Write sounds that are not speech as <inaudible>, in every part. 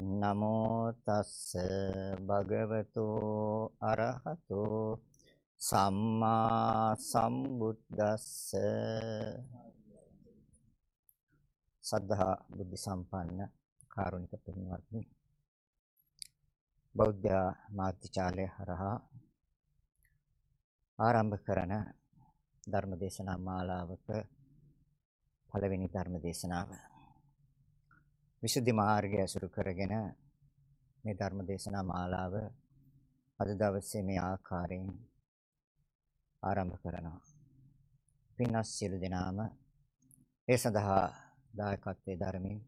නමෝ තස්ස භගවතු අරහතෝ සම්මා සම්බුද්දස්ස. සද්ධා බුද්ධ සම්පන්න කාරුණික පින්වත්නි බෞද්ධ මාත්‍චාලය හරහා ආරම්භ කරන ධර්මදේශනා මාලාවක පළවෙනි ධර්මදේශනාව විසුද්ධි මාර්ගය අසුරු කරගෙන මේ ධර්ම දේශනා මාලාව අද දවසේ මේ ආකාරයෙන් ආරම්භ කරනවා. පින්වත් සියලු දෙනාම ඒ සඳහා දායකත්වයේ ධර්මයෙන්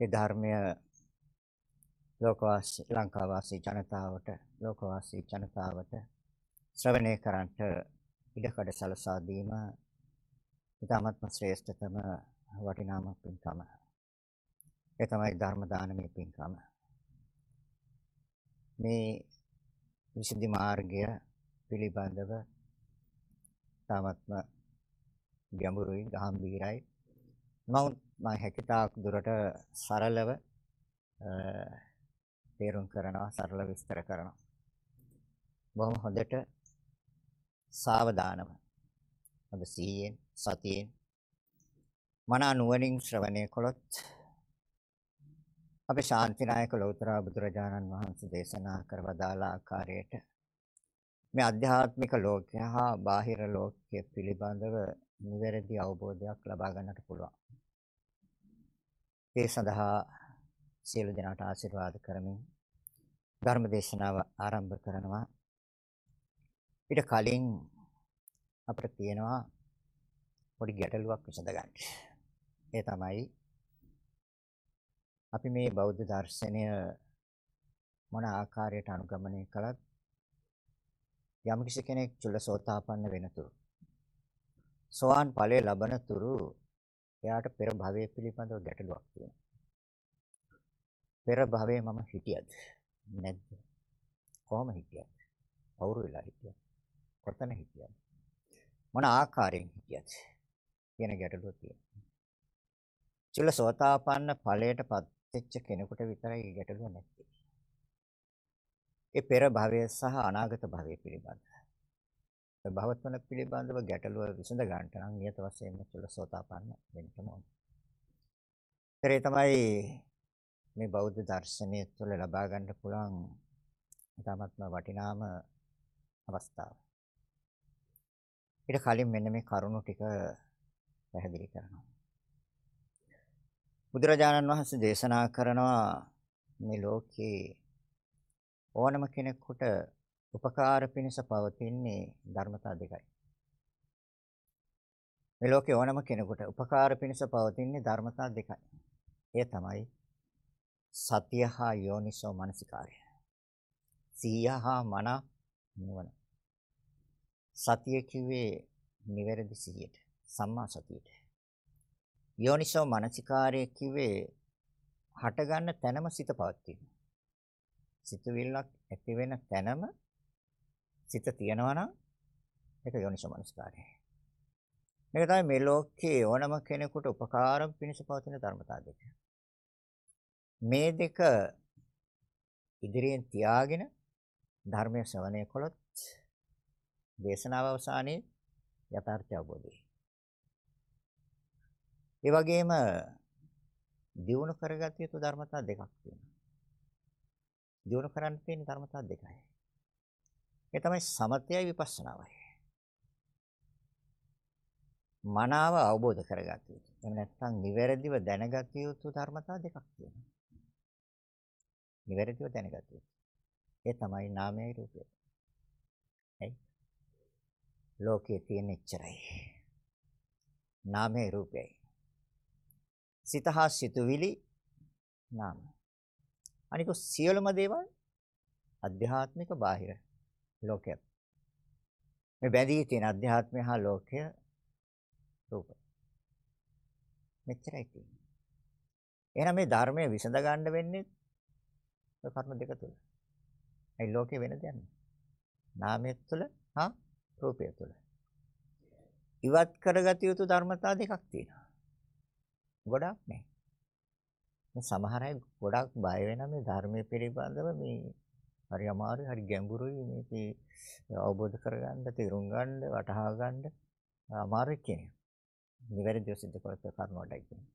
ඒ ධර්මය ලෝකවාසී ලංකාවාසී ජනතාවට ලෝකවාසී ජනතාවට ශ්‍රවණය කරන්නට ඉඩකඩ සලසා දීම ඉතාමත්ම ශ්‍රේෂ්ඨතම වටිනාම පින්කම. ඒ තමයි ධර්ම දානමය පින්කම. මේ විසුද්ධි මාර්ගය පිළිබඳව තාමත්ම ගැඹුරුයි, ගැඹීරයි. නමුත් මම හැකියතාක් දුරට සරලව තේරුම් කරනවා, සරල විස්තර කරනවා. බොහොම හොඳට සාවධානව හොඳ සිහියෙන්, සතියෙන් මන නුවණින් ශ්‍රවණය කළොත් අපේ ශාන්තිනායක ලෞතර බුදුරජාණන් වහන්සේ දේශනා කරවදාළ ආකාරයට මේ අධ්‍යාත්මික ලෝකය හා බාහිර ලෝකය පිළිබඳව නිවැරදි අවබෝධයක් ලබා ගන්නට පුළුවන්. ඒ සඳහා සියලු දෙනාට ආශිර්වාද කරමින් ධර්ම දේශනාව ආරම්භ කරනවා. ඊට කලින් අපිට තියෙනවා පොඩි ගැටලුවක් විසඳ ගන්න. ඒ තමයි අපි මේ බෞද්ධ දර්ශනය මොන ආකාරයට අනුගමනය කළත් යම් කෙනෙක් චුල්ලසෝතාපන්න වෙනතුරු සෝවාන් ඵලය ලබන තුරු එයාට පෙර භවයේ පිළිබඳව ගැටලුවක් තියෙනවා. පෙර භවයේ මම හිටියද නැද්ද? කොහොම හිටියද? කවුරු වෙලා හිටියද? කොතන හිටියද? මොන ආකාරයෙන් හිටියද? කියන ගැටලුව තියෙනවා. චුල්ලසෝතාපන්න ඵලයටපත් වෙච්ච කෙනෙකුට විතරයි ගැටලුව නැත්තේ. ඒ පෙර භවය සහ අනාගත භවය පිළිබඳ. ඒ භවත්වන පිළිබඳව ගැටලුව විසඳ ගන්නට නම් නියත වශයෙන්ම චුල්ලසෝතාපන්න වෙන්න ඕනේ. ඒ තමයි මේ බෞද්ධ දර්ශනය තුළ ලබා ගන්න පුළුවන් ඉතාමත්ම වටිනාම අවස්ථාව. ඊට කලින් මෙන්න මේ කරුණු ටික පැහැදිලි කරනවා. බුදුරජාණන් වහන්සේ දේශනා කරනවා මේ ලෝකේ ඕනම කෙනෙකුට උපකාර පිණිස පවතින්නේ ධර්මතා දෙකයි. මේ ලෝකේ ඕනම කෙනෙකුට උපකාර පිණිස පවතින්නේ ධර්මතා දෙකයි. ඒ තමයි සතිය හා යෝනිසෝ මනසිකාරය. සීය හා මන නුවණ. සතිය කිව්වේ නිවැරදි සිහියට, සම්මා සතියට. යෝනිසෝ මනසිකාරය කිව්වේ හටගන්න තැනම සිත පවතින. සිතුවිල්ලක් ඇති වෙන තැනම සිත තියනවා නම් ඒක යෝනිසෝ මනසිකාරය. මේක තමයි මේ ලෝකයේ ඕනම කෙනෙකුට උපකාර පිණිස පවතින ධර්මතා දෙක. මේ දෙක ඉදිරියෙන් තියාගෙන ධර්මය ශ්‍රවණය කළොත් දේශනාව අවසානයේ යථාර්ථය අවබෝධ වෙයි. ඒ වගේම දියුණු කරගත යුතු ධර්මතා දෙකක් තියෙනවා. දියුණු කරන්න තියෙන ධර්මතා දෙකයි. ඒ තමයි සමතයයි විපස්සනාවයි. මනාව අවබෝධ කරගත යුතු. එහෙම නැත්නම් නිවැරදිව දැනගත යුතු ධර්මතා දෙකක් තියෙනවා. නිවැරදිව දැනගත යුතු. ඒ තමයි නාමයයි රූපයයි. ඇයි? ලෝකයේ තියෙන එච්චරයි. නාමයයි රූපයයි. සිත හා සිතුවිලි නාම. අනික සියලුම දේවල් අධ්‍යාත්මික බාහිර ලෝකයක්. මේ බැඳී තියෙන අධ්‍යාත්මය හා ලෝකය රූප. මෙච්චරයි තියෙන්නේ. එහෙනම් මේ ධර්මයේ විසඳ ගන්න වෙන්නේ ඔය කර්ම දෙක තුල. ඒ ලෝකේ වෙන දෙයක් නෑ. නාමය තුල හා රූපය තුල. ඉවත් කරගත යුතු ධර්මතා දෙකක් තියෙනවා. ගොඩක් නෑ. මේ සමහර අය ගොඩක් බය වෙන මේ ධර්මයේ පිළිබඳව මේ හරි අමාරුයි හරි ගැඹුරුයි මේක අවබෝධ කරගන්න තේරුම් ගන්න වටහා ගන්න අමාරුයි කියන්නේ. නිවැරදිව සිද්ධ කරත කරුණ වලයි කියන්නේ.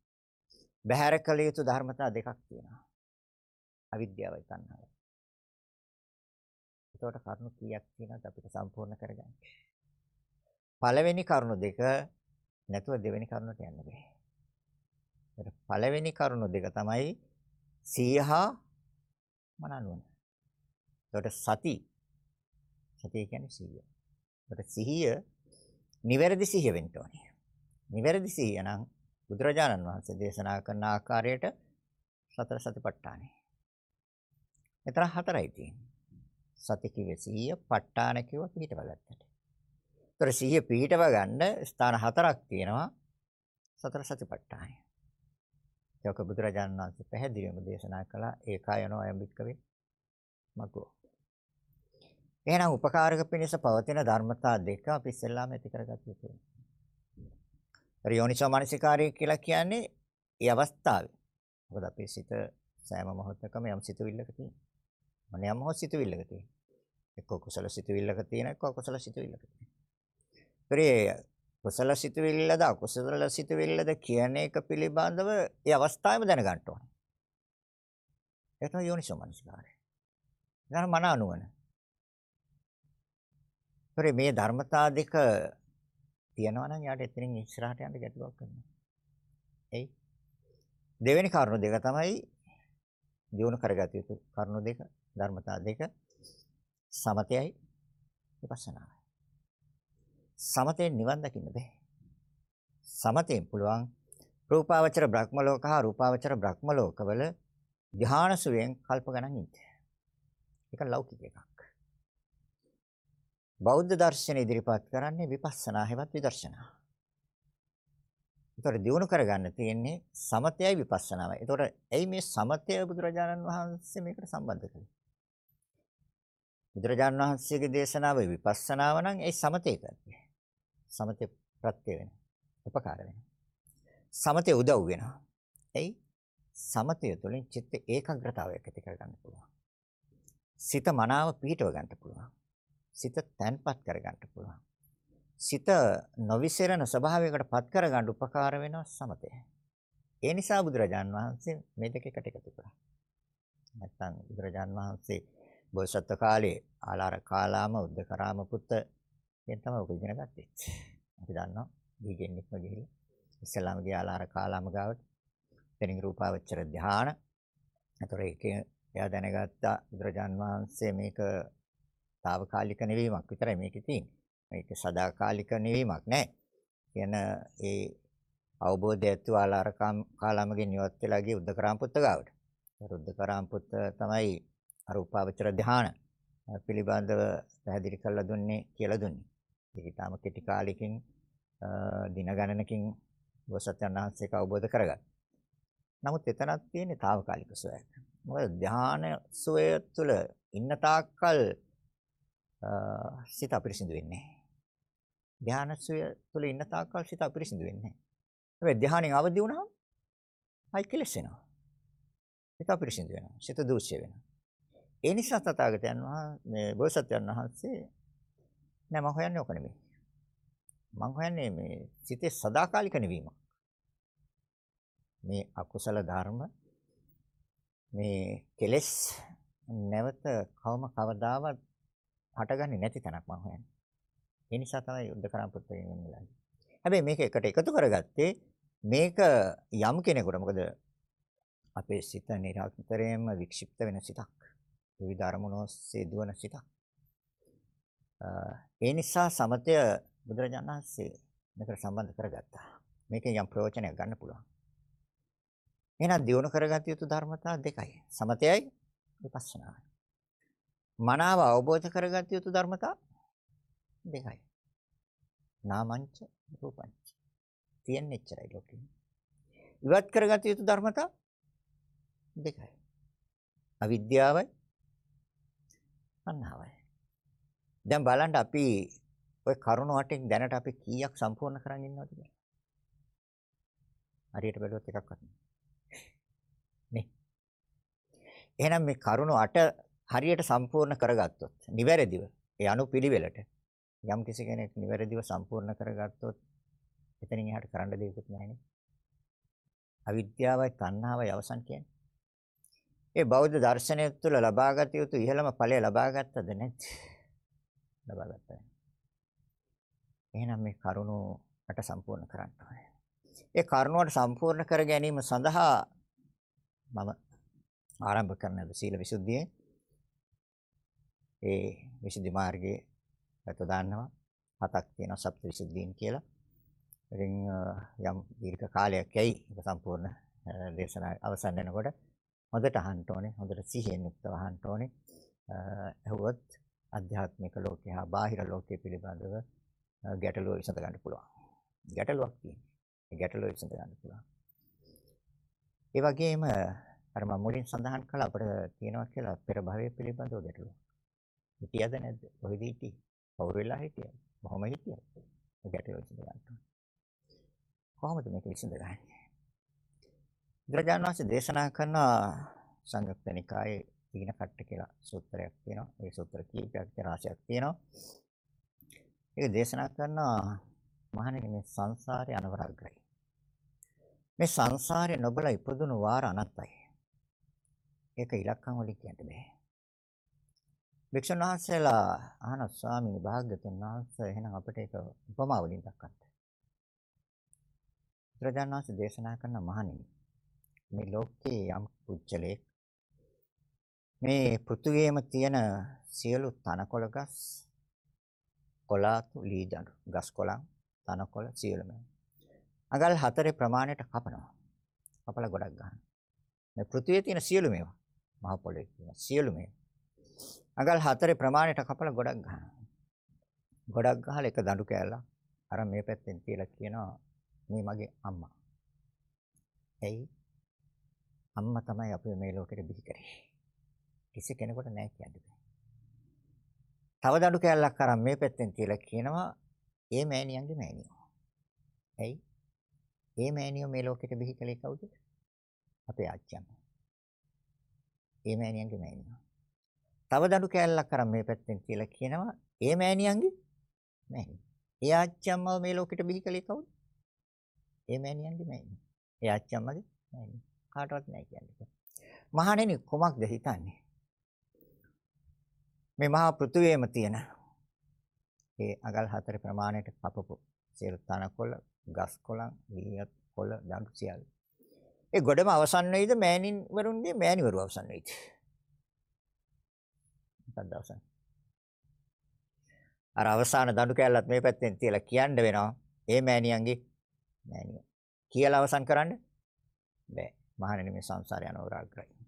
බහැර කළ යුතු ධර්මතා දෙකක් තියෙනවා. අවිද්‍යාවයි තණ්හාවයි. එතකොට කරුණු කීයක් තියෙනවද අපිට සම්පූර්ණ කරගන්න? පළවෙනි කරුණු දෙක නැතුව දෙවෙනි කරුණට යන්න බෑ. ඒත් පළවෙනි කරුණු දෙක තමයි සීහා මනනුවන. එතකොට සති සතිය කියන්නේ සිහිය. එතකොට සිහිය නිවැරදි සිහිය වෙන්න ඕනේ. නිවැරදි සිහිය නම් බුදුරජාණන් වහන්සේ දේශනා කරන ආකාරයට සතර සතිපට්ඨානයි. මෙතන හතරයි තියෙන්නේ. සති කිව්වේ සිහිය, ප ဋ ාණ කිව්ව පිළිටව ගන්නට. ඒතර සිහිය පිළිටව ගන්න ස්ථාන හතරක් තියෙනවා සතර සතිපට්ඨානයි. ඒක බුදුරජාණන් වහන්සේ පැහැදිලිවම දේශනා කළා ඒකායනෝ අයම්බික්කවේ මග්ගෝ. එහෙනම් උපකාරක පිණිස පවතින ධර්මතා දෙක අපි ඉස්සෙල්ලාම ඇති කරගත යුතුයි. යෝනිසෝ මනසිකාරය කියලා කියන්නේ ඒ අවස්ථාවේ. මොකද අපේ සිත සෑම මොහොතකම යම් සිතුවිල්ලක තියෙනවා. මොන යම් මොහොත සිතුවිල්ලක තියෙනවා. එක්ක කුසල සිතුවිල්ලක තියෙන එක්ක අකුසල සිතුවිල්ලක තියෙන. ඒතරේ කුසල සිතුවිල්ලද අකුසල සිතුවිල්ලද කියන එක පිළිබඳව ඒ අවස්ථාවේම දැනගන්න ඕනේ. ඒක තමයි යෝනිසෝ මනසිකාරය. ඊළඟ මන අනුවන. ඒතරේ මේ ධර්මතා දෙක තියනවා නම් යාට එතනින් ඉස්සරහට යන්න ගැටලුවක් කරනවා. එයි. දෙවෙනි කරුණු දෙක තමයි දිනු කරගත යුතු කරුණු දෙක ධර්මතා දෙක සමතයයි විපස්සනායි. සමතෙන් නිවන් දකින්න බෑ. සමතෙන් පුළුවන් රූපාවචර බ්‍රහ්ම ලෝක හා රූපාවචර බ්‍රහ්ම ලෝකවල ධ්‍යාන සුවයෙන් කල්ප ගණන් ඉන්න. ඒක ලෞකික එකක්. බෞද්ධ දර්ශන ඉදිරිපත් කරන්නේ විපස්සනා හැවත් විදර්ශනා. ඒතකොට දිනු කරගන්න තියෙන්නේ සමතයයි විපස්සනාවයි. ඒතකොට ඇයි මේ සමතය බුදුරජාණන් වහන්සේ මේකට සම්බන්ධ කළේ? බුදුරජාණන් වහන්සේගේ දේශනාව විපස්සනාව නම් ඒ සමතේ කරන්නේ. සමතේ ප්‍රත්‍ය වෙන. උපකාර වෙනවා. සමතේ උදව් වෙනවා. එයි සමතය තුළින් චිත්ත ඒකාග්‍රතාවයක් ඇති කරගන්න පුළුවන්. සිත මනාව පිහිටව ගන්න පුළුවන්. සිත තැන්පත් කරගන්න පුළුවන්. සිත නොවිසරණ ස්වභාවයකට පත් කරගන්න උපකාර වෙනවා සමතය. ඒ නිසා බුදුරජාන් වහන්සේ මේ දෙක එකට එකතු කරා. නැත්තම් බුදුරජාන් වහන්සේ බෝසත්ත්ව කාලේ ආලාර කාලාම උද්දකරාම පුත්ත කියන තමයි ඔක ඉගෙන ගත්තේ. අපි දන්නවා දීගෙන් නික්ම ගිහිල්ලා ඉස්ලාම ගිය ආලාර කාලාම ගාවට එතනින් රූපාවචර ධාන. ඒතර ඒකේ එයා දැනගත්තා බුදුරජාන් වහන්සේ මේක తాවකාලික නෙවීමක් විතරයි මේකේ තියෙන්නේ. මේක සදාකාලික නෙවීමක් නෑ. කියන ඒ අවබෝධය ඇතුව ආලාරකම් කාලමගෙන් ඉවත් වෙලා ගිය උද්දකරාම පුත්ත ගාවට. උද්දකරාම පුත්ත තමයි අරූපාවචර ධාන පිළිබඳව පැහැදිලි කරලා දුන්නේ කියලා දුන්නේ. ඒක ඊටාම කෙටි කාලෙකින් දින ගණනකින් බෝසත්යන් වහන්සේක අවබෝධ කරගත්තා. නමුත් එතනක් තියෙන්නේ తాවකාලික සෝයක්. මොකද ධාන සෝය තුළ ඉන්න තාක්කල් සිත අපිරිසිදු වෙන්නේ නැහැ. ධානසය තුළ ඉන්න තාක්කල් සිත අපිරිසිදු වෙන්නේ නැහැ. හැබැයි ධානයෙන් අවදි වුණාම ආයි කෙලස් වෙනවා. සිත අපිරිසිදු වෙනවා. සිත දූෂ්‍ය වෙනවා. ඒ නිසා තථාගතයන් වහන්සේ මේ බෝසත්යන් වහන්සේ නෑ මම හොයන්නේ ඔක නෙමෙයි. මම හොයන්නේ මේ සිතේ සදාකාලික නෙවීමක්. මේ අකුසල ධර්ම මේ කෙලෙස් නැවත කවම කවදාවත් හටගන්නේ නැති තැනක් මම හොයන්නේ. ඒ නිසා තමයි යුද්ධ කරන් පුත්‍රයන් වෙන්නේ. හැබැයි මේක එකට එකතු කරගත්තේ මේක යම් කෙනෙකුට මොකද අපේ සිත නිරන්තරයෙන්ම වික්ෂිප්ත වෙන සිතක්. විවිධ අරමුණු ඔස්සේ දුවන සිතක්. ඒ නිසා සමතය බුදුරජාණන් වහන්සේ මේකට සම්බන්ධ කරගත්තා. මේකෙන් යම් ප්‍රයෝජනයක් ගන්න පුළුවන්. එහෙනම් දියුණු කරගත යුතු ධර්මතා දෙකයි. සමතයයි විපස්සනායි. මනාව අවබෝධ කරගත යුතු ධර්මතා දෙකයි. නාමංච රූපංච. තියෙන්නේ එච්චරයි ලෝකෙ. ඉවත් කරගත යුතු ධර්මතා දෙකයි. අවිද්‍යාවයි අන්නාවයි. දැන් බලන්න අපි ඔය කරුණ වටෙන් දැනට අපි කීයක් සම්පූර්ණ කරන් ඉන්නවද කියලා. හරියට බැලුවොත් එකක්වත් නෑ. නේ. එහෙනම් මේ කරුණ අට හරියට සම්පූර්ණ කරගත්තොත් නිවැරදිව ඒ අනුපිළිවෙලට යම් කිසි කෙනෙක් නිවැරදිව සම්පූර්ණ කරගත්තොත් එතනින් එහාට කරන්න දෙයක්වත් නැහැ නේ. අවිද්‍යාවයි තණ්හාවයි අවසන් කියන්නේ. ඒ බෞද්ධ දර්ශනය තුළ ලබාගත යුතු ඉහළම ඵලය ලබාගත්තද නැත්? ලබාගත්තා. එහෙනම් මේ කරුණු අට සම්පූර්ණ කරන්න ඕනේ. ඒ කරුණුවට සම්පූර්ණ කර ගැනීම සඳහා මම ආරම්භ කරන සීල විසුද්ධියේ ඒ විසුද්ධි මාර්ගයේ අත දාන්නවා හතක් තියෙනවා සප්ත විසුද්ධීන් කියලා. ඉතින් යම් දීර්ඝ කාලයක් යයි ඒක සම්පූර්ණ දේශනා අවසන් වෙනකොට හොඳට අහන්න ඕනේ හොඳට සිහියෙන් යුක්තව අහන්න ඕනේ. ඇහුවොත් අධ්‍යාත්මික ලෝකය හා බාහිර ලෝකය පිළිබඳව ගැටලුව විසඳ ගන්න පුළුවන්. ගැටලුවක් තියෙනවා. ඒ ගැටලුව විසඳ ගන්න පුළුවන්. ඒ වගේම අර මම මුලින් සඳහන් කළා අපිට තියෙනවා කියලා පෙර භවයේ පිළිබඳව ගැටලුව. හිටියද නැද්ද? කොහෙද හිටියේ? කවුරු වෙලා හිටියද? කොහොම හිටියද? ඒ ගැටලුව විසඳ ගන්න. කොහොමද මේක විසඳගන්නේ? බුදුරජාණන් වහන්සේ දේශනා කරන සංයුක්ත නිකායේ දීන කට්ට කියලා සූත්‍රයක් තියෙනවා. ඒ සූත්‍ර කීපයක් රාශියක් තියෙනවා. ඒක දේශනා කරන මහණෙනි මේ සංසාරේ අනවරග්‍රයි. මේ සංසාරේ නොබල ඉපදුණු වාර අනත්තයි. ඒක ඉලක්කම් වලින් කියන්න බෑ. වික්ෂුන් වහන්සේලා අහන ස්වාමීන් භාග්‍යතුන් වහන්සේ එහෙනම් අපිට ඒක උපමා වලින් දක්වන්න. බුදුරජාණන් වහන්සේ දේශනා කරන මහණෙනි මේ ලෝකේ යම් පුච්චලේ මේ පෘථුවියේම තියෙන සියලු තනකොළ ගස් කොළාතු ලී දඬු ගස් කොළන් තනකොළ සියලුම. අඟල් හතරේ ප්‍රමාණයට කපනවා. කපලා ගොඩක් ගන්නවා මේ පෘථුවියේ තියෙන සියලු මේවා මහ පොළොවේ තියෙන සියලු මේවා අඟල් හතරේ ප්‍රමාණයට කපලා ගොඩක් ගන්නවා ගොඩක් ගහලා එක දඬු කෑල්ලක්. අර මේ පැත්තෙන් තියලා කියනවා මේ මගේ අම්මා. ඇයි? අම්මා තමයි අපි මේ ලෝකෙට බිහි කරේ. කිසි කෙනෙකුට නෑ කියන්න බෑ. තව දඬු කෑල්ලක් අරන් මේ පැත්තෙන් තියලා කියනවා ඒ මෑණියන්ගේ මෑණියෝ. ඇයි? ඒ මෑණියෝ මේ ලෝකෙට බිහි කළේ කවුද? අපේ ආච්චියම්මා. ඒ මෑණියන්ගේ මෑණියෝ. තව දඬු කෑල්ලක් අරන් මේ පැත්තෙන් තියලා කියනවා ඒ මෑණියන්ගේ මෑණියෝ. ඒ ආච්චියම්මව මේ ලෝකෙට බිහි කළේ කවුද? ඒ මෑණියන්ගේ මෑණියෝ. ඒ ආච්චියම්මගේ මෑණියෝ. කාටවත් නැහැ කියන්නේ. මහණෙනි කොමක්ද හිතන්නේ? මේ මහා පෘථුවියේම තියෙන ඒ අගල් හතර ප්‍රමාණයට කපපු සියලු තනකොළ, ගස් කොළන්, වීයත් කොළ, දඬු සියල්ල. ඒ ගොඩම අවසන් වෙයිද මෑණින් වරුන්ගේ මෑණිවරු අවසන් වෙයිද? මොකක්ද අවසන්? අර අවසාන දඬු කැල්ලත් මේ පැත්තෙන් තියලා කියන්න වෙනවා. ඒ මෑණියන්ගේ මෑණියෝ. කියලා අවසන් කරන්න බෑ. මහණෙනි මේ සංසාරය අනවරාග්‍රයි.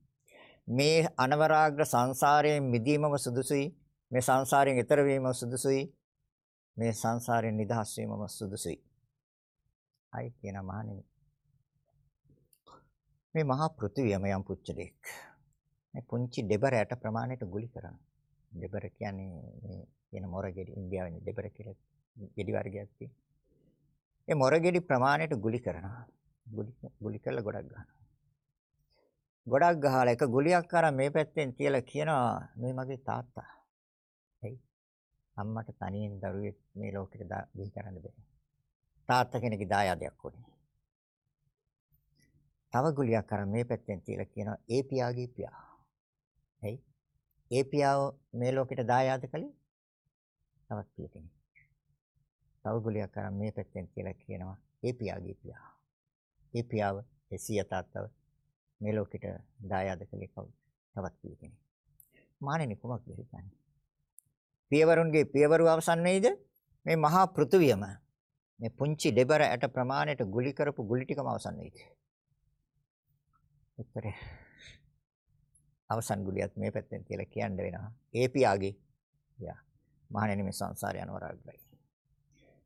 මේ අනවරාග්‍ර සංසාරයෙන් මිදීමම සුදුසුයි. මේ සංසාරයෙන් ඈතර වීමම සුදුසුයි. මේ සංසාරයෙන් නිදහස් වීමම සුදුසුයි. අයි කියන මහණෙනි. මේ මහා පෘථිවියම යම් පුච්චලෙක්. මේ පුංචි දෙබර යට ප්‍රමාණයට ගුලි කරන. දෙබර කියන්නේ මේ කියන මොරගෙඩි ඉන්දියාවේ දෙබර කියලා ගෙඩි වර්ගයක් තියෙනවා. ඒ මොරගෙඩි ප්‍රමාණයට ගුලි කරනවා. ගුලි ගුලි කරලා ගොඩක් ගන්නවා. ගොඩක් ගහලා එක ගුලියක් අරන් මේ පැත්තෙන් තියලා කියනවා මේ මගේ තාත්තා. එයි අම්මට තනියෙන් දරුවෙක් මේ ලෝකෙට දී කරන්න බෑ. තාත්තා කෙනෙක්ගේ දායාදයක් ඕනේ. තව ගුලියක් අරන් මේ පැත්තෙන් තියලා කියනවා ඒ පියාගේ පියා. එයි ඒ පියාව මේ ලෝකෙට දායාද කළේ තවත් පිය කෙනෙක්. තව ගුලියක් අරන් මේ පැත්තෙන් කියලා කියනවා ඒ පියාගේ පියා. ඒ පියාව ඒ සිය තාත්තව මේ ලෝකෙට දායාද කළේ කවුද? තවත් පිය කෙනෙක්. මානෙනි කුමක්ද හිතන්නේ? පියවරුන්ගේ පියවරු අවසන් වෙයිද? මේ මහා පෘථුවියම මේ පුංචි දෙබර ඇට ප්‍රමාණයට ගුලි කරපු ගුලි ටිකම අවසන් වෙයිද? උත්තරේ අවසන් ගුලියත් මේ පැත්තෙන් කියලා කියන්න වෙනවා. ඒ පියාගේ යා. මහණෙනි මේ සංසාරය අනවරාග්‍රයි.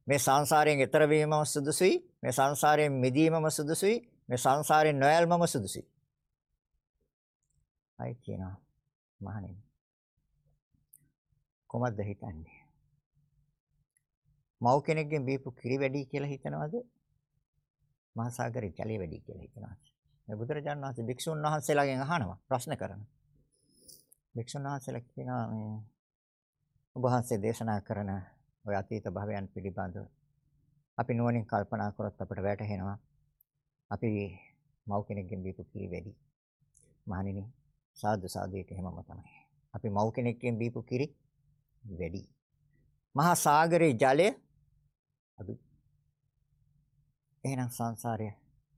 මේ සංසාරයෙන් එතර වීමම සුදුසුයි. මේ සංසාරයෙන් මිදීමම සුදුසුයි. මේ සංසාරයෙන් නොයල්මම සුදුසුයි. අය කියනවා මහණෙනි. කොහොමද හිතන්නේ? මව් කෙනෙක්ගෙන් බීපු කිරි වැඩි කියලා හිතනවද? මහා සාගරේ ජලය වැඩි කියලා හිතනවද? මේ බුදුරජාණන් වහන්සේ භික්ෂුන් වහන්සේලාගෙන් අහනවා ප්‍රශ්න කරනවා. භික්ෂුන් වහන්සේලා කියනවා මේ ඔබ වහන්සේ දේශනා කරන ඔය අතීත භවයන් පිළිබඳව අපි නුවණින් කල්පනා කරොත් අපට වැටහෙනවා අපි මව් කෙනෙක්ගෙන් දීපු කිරි වැඩි. මහණෙනි සාදු සාදු ඒක හැමම තමයි. අපි මව් කෙනෙක්ගෙන් දීපු කිරි වැඩි. මහා සාගරේ ජලය අඩු. එහෙනම් සංසාරය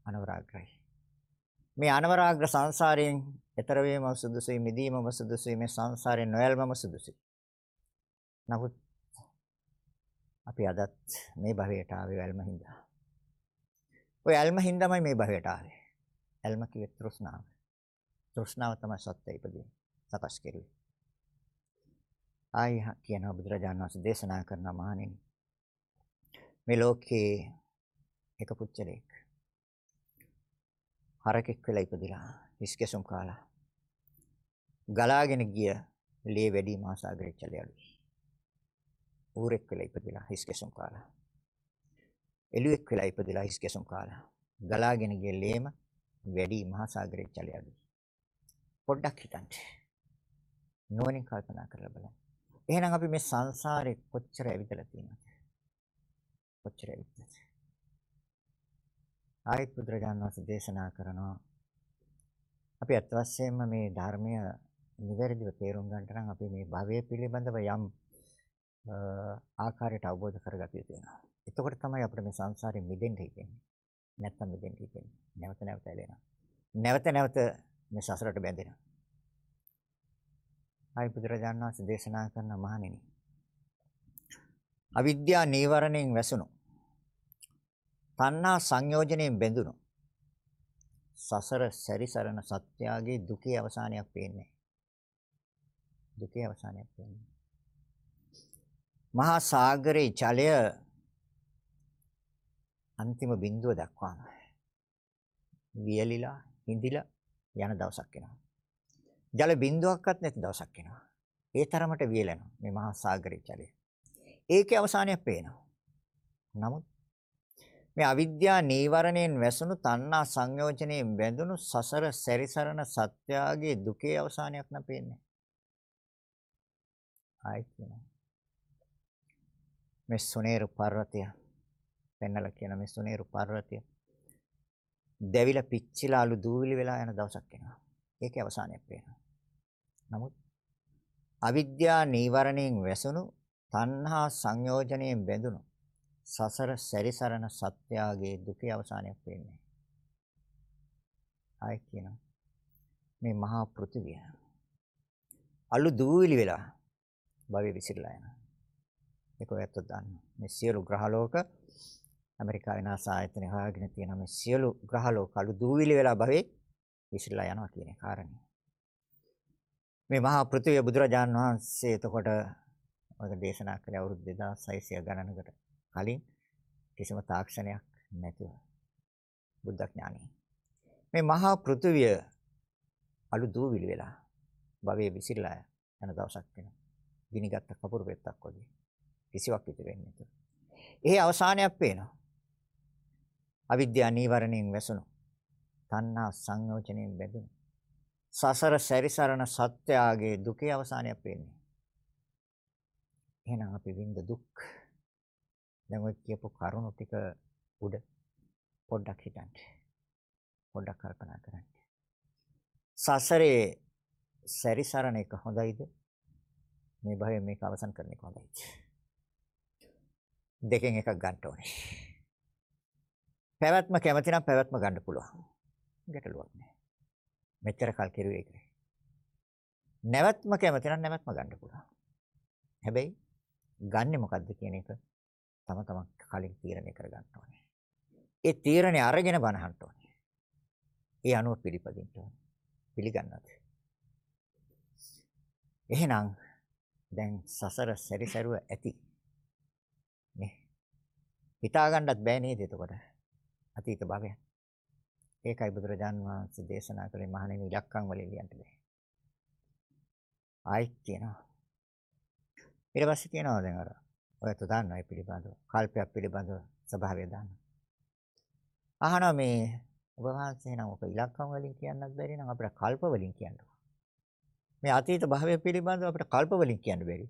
අනවරාග්‍රයි. මේ අනවරාග්‍ර සංසාරයෙන් එතර වීම සුදුසුයි මිදීමම සුදුසුයි මේ සංසාරයෙන් නොයල්මම සුදුසුයි. නමුත් අපි අදත් මේ භවයට ආවේ ඇල්ම හින්දා. ඔය ඇල්ම හින්දාමයි මේ භවයට ආවේ. ඇල්ම කිව්වේ තෘෂ්ණාව. තෘෂ්ණාව තමයි සත්‍ය ඉපදීම. සකස් කෙරුවේ. ආයි කියනවා බුදුරජාණන් වහන්සේ දේශනා කරන මහණෙනි. මේ ලෝකේ එක පුච්චලෙක් හරකෙක් වෙලා ඉපදිලා හිස්කෙසුම් කාලා ගලාගෙන ගිය ලේ වැඩි මාසාගරේ චලයලු. ඌරෙක් වෙලා ඉපදිලා හිස්කෙසුම් කාලා. එළුවෙක් වෙලා ඉපදිලා හිස්කෙසුම් කාලා. ගලාගෙන ගිය ලේම වැඩි මහසાગරයේ චලයලු. පොඩ්ඩක් හිතන්න. නෝනින් කල්පනා කරලා බලන්න. එහෙනම් අපි මේ සංසාරේ කොච්චර ඇවිදලා තියෙනවද? කොච්චර ඇවිදලාද? ආයත් බුදුරජාණන් වහන්සේ දේශනා කරනවා අපි අත් වශයෙන්ම මේ ධර්මය නිවැරදිව තේරුම් ගන්නට නම් අපි මේ භවය පිළිබඳව යම් ආකාරයට අවබෝධ කරගත යුතු වෙනවා. එතකොට තමයි අපිට මේ සංසාරයෙන් මිදෙන්න හිතෙන්නේ. නැත්තම් මිදෙන්න හිතෙන්නේ. නැවත නැවත ඇලෙනවා. නැවත නැවත මේ සසරට බැඳෙනවා. ආයි බුදුරජාණන් වහන්සේ දේශනා කරන මහණෙනි. අවිද්‍යා නීවරණයෙන් වැසුණු. තණ්හා සංයෝජනයෙන් බැඳුණු. සසර සැරිසරන සත්‍යාගේ දුකේ අවසානයක් පේන්නේ. දුකේ අවසානයක් පේන්නේ. මහා සාගරේ ජලය අන්තිම බිඳුව දක්වාම වියලිලා හිඳිලා යන දවසක් එනවා. ජල බිඳුවක්වත් නැති දවසක් එනවා. ඒ තරමට වියලෙනවා මේ මහා සාගරේ ජලය. ඒකේ අවසානයක් පේනවා. නමුත් මේ අවිද්‍යා නීවරණයෙන් වැසුණු තණ්හා සංයෝජනයෙන් බැඳුණු සසර සැරිසරන සත්‍යාගේ දුකේ අවසානයක් නම් පේන්නේ. ආයි කියනවා. මේ සුනේරු පර්වතය පෙන්නලා කියන මේ සුනේරු පර්වතය දැවිලා පිච්චිලා අලු දූවිලි වෙලා යන දවසක් එනවා. ඒකේ අවසානයක් වෙනවා. නමුත් අවිද්‍යා නීවරණයෙන් වැසුණු තණ්හා සංයෝජනයෙන් බැඳුණු සසර සැරිසරන සත්‍යාගේ දුකේ අවසානයක් වෙන්නේ. ආයි කියනවා මේ මහා පෘථිවිය අලු දූවිලි වෙලා භවයේ විසිරලා යනවා. ඒක ඔයත් දන්නවා. මේ සියලු ග්‍රහලෝක ඇමරිකාවේ NASA ආයතනය හොයාගෙන තියෙන මේ සියලු ග්‍රහලෝක අලු දූවිලි වෙලා භවයේ විසිරලා යනවා කියන කාරණේ. මේ මහා පෘථිවිය බුදුරජාන් වහන්සේ එතකොට ඔය දේශනා කළේ අවුරුදු 2600 ගණනකට කලින් කිසිම තාක්ෂණයක් නැතුව බුද්ධ ඥානෙ. මේ මහා පෘථිවිය අලු දූවිලි වෙලා භවයේ විසිරලා යන දවසක් වෙනවා. ගිනිගත්ත කපුරු පෙත්තක් වගේ. කිසිවක් ඉතුරු වෙන්නේ නැතුව. එහි අවසානයක් පේනවා. අවිද්‍යා නීවරණයෙන් වැසුණු තණ්හා සංයෝජනයෙන් බැඳුණු සසර සැරිසරන සත්‍යාගේ දුකේ අවසානයක් වෙන්නේ. එහෙනම් අපි විඳ දුක් දැන් ඔය කියපු කරුණු ටික උඩ පොඩ්ඩක් හිතන්න. පොඩ්ඩක් කල්පනා කරන්න. සසරේ සැරිසරන එක හොඳයිද? මේ භවයේ මේක අවසන් කරන එක හොඳයිද? දෙකෙන් එකක් ගන්න ඕනේ. පැවැත්ම කැමති නම් පැවැත්ම ගන්න පුළුවන්. ගැටලුවක් නෑ. මෙච්චර කල් කෙරුවේ ඒකයි. නැවැත්ම කැමති නම් නැවැත්ම ගන්න පුළුවන්. හැබැයි ගන්නෙ මොකද්ද කියන එක තම තමන් කලින් තීරණය කරගන්න ඕනේ. ඒ තීරණය අරගෙන බනහන්න ඕනේ. ඒ අනුව පිළිපදින්න ඕනේ. පිළිගන්නද? එහෙනම් දැන් සසර සැරිසරුව ඇති. නේ. හිතා ගන්නත් බෑ නේද එතකොට? අතීත භවය. ඒකයි බුදුරජාන් වහන්සේ දේශනා කළේ මහණෙනි ඉලක්කම් වලින් ලියන්න බෑ. ආයිත් කියනවා. ඊට පස්සේ කියනවා දැන් අර ඔයත් දන්නවා ඒ පිළිබඳව. කල්පයක් පිළිබඳව ස්වභාවය දන්නවා. අහනවා මේ ඔබ වහන්සේ නම් ඔක ඉලක්කම් වලින් කියන්නත් බැරි නම් අපිට කල්ප වලින් කියන්න. මේ අතීත භවය පිළිබඳව අපිට කල්ප වලින් කියන්න බැරි.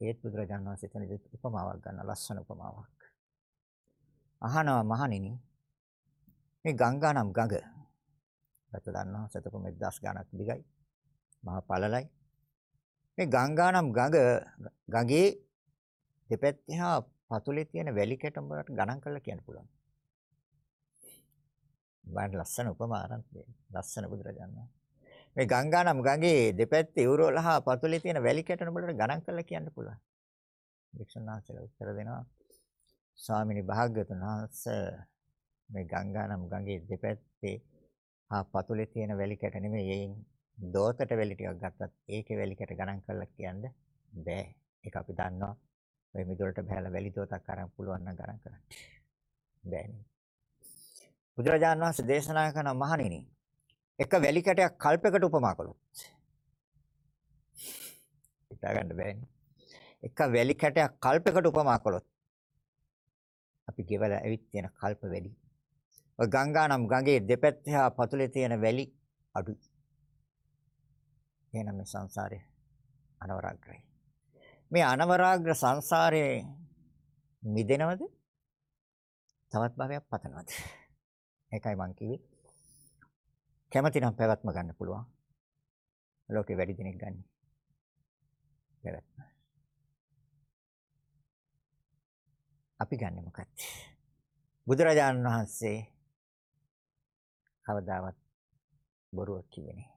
ඒත් බුදුරජාණන් වහන්සේ එතනදී උපමාවක් ගන්න ලස්සන උපමාවක්. අහනවා මහණෙනි මේ ගංගා නම් ගඟ. ඔබ දන්නවා සතපො මෙද්දාස් ගණක් දිගයි. මහා පළලයි. මේ ගංගා නම් ගඟ ගඟේ දෙපැත්තේ හා පතුලේ තියෙන වැලි කැටම් වලට ගණන් කරලා කියන්න පුළුවන්. බලන්න ලස්සන උපමාවක් ලස්සන බුදුරජාණන් මේ ගංගා නම් ගඟේ දෙපැත්තේ ඉවුරවල හා පතුලේ තියෙන වැලි කැටන වලට ගණන් කරලා කියන්න පුළුවන්. වික්ෂුණාංශලා උත්තර දෙනවා. ස්වාමිනී භාග්‍යතුන් වහන්සේ මේ ගංගා නම් ගඟේ දෙපැත්තේ හා පතුලේ තියෙන වැලි කැට නෙමෙයි එයින් දෝතට වැලි ටිකක් ගත්තත් ඒකේ වැලි කැට ගණන් කරලා කියන්න බෑ. ඒක අපි දන්නවා. මේ මිදුලට බහැලා වැලි දෝතක් අරන් පුළුවන් නම් ගණන් කරන්න. බෑනේ. බුදුරජාණන් වහන්සේ දේශනා කරන මහණෙනි එක වැලි කැටයක් කල්පයකට උපමා කළොත් හිතා ගන්න බෑනේ. එක වැලි කැටයක් කල්පයකට උපමා කළොත් අපි ගෙවලා ඇවිත් තියෙන කල්ප වැඩි. ඔය ගංගා නම් ගඟේ දෙපැත්තේ හා පතුලේ තියෙන වැලි අඩු. එහෙනම් මේ සංසාරේ අනවරාග්‍රයි. මේ අනවරාග්‍ර සංසාරේ මිදෙනවද? තවත් භවයක් පතනවද? ඒකයි මං කිව්වේ. කැමති නම් පැවැත්ම ගන්න පුළුවන්. ලෝකේ වැඩි දිනෙක ගන්න. පැවැත්ම. අපි ගන්නෙ මොකක්ද? බුදුරජාණන් වහන්සේ කවදාවත් බොරුවක් කිව්වේ නෑ.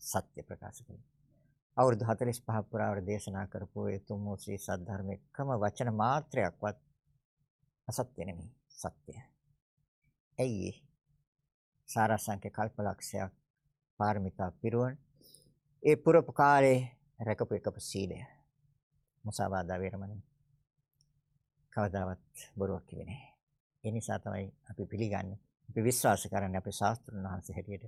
සත්‍ය ප්‍රකාශ කළේ. අවුරුදු 45ක් පුරාවට දේශනා කරපු ඒ තුන් වූ ශ්‍රී සද්ධර්මයේ එකම වචන මාත්‍රයක්වත් අසත්‍ය නෙමෙයි සත්‍යය. ඇයි සාරසංඛ්‍ය කල්පලක්ෂයක් පාරමිතා පිරුවන් ඒ පුරපු කාලේ රැකපු එකපු සීලය මුසාවාදා වේරමණී කවදාවත් බොරුවක් කිව්වේ නැහැ. ඒ නිසා තමයි අපි පිළිගන්නේ අපි විශ්වාස කරන්නේ අපේ ශාස්ත්‍රඥ වහන්සේ හැටියට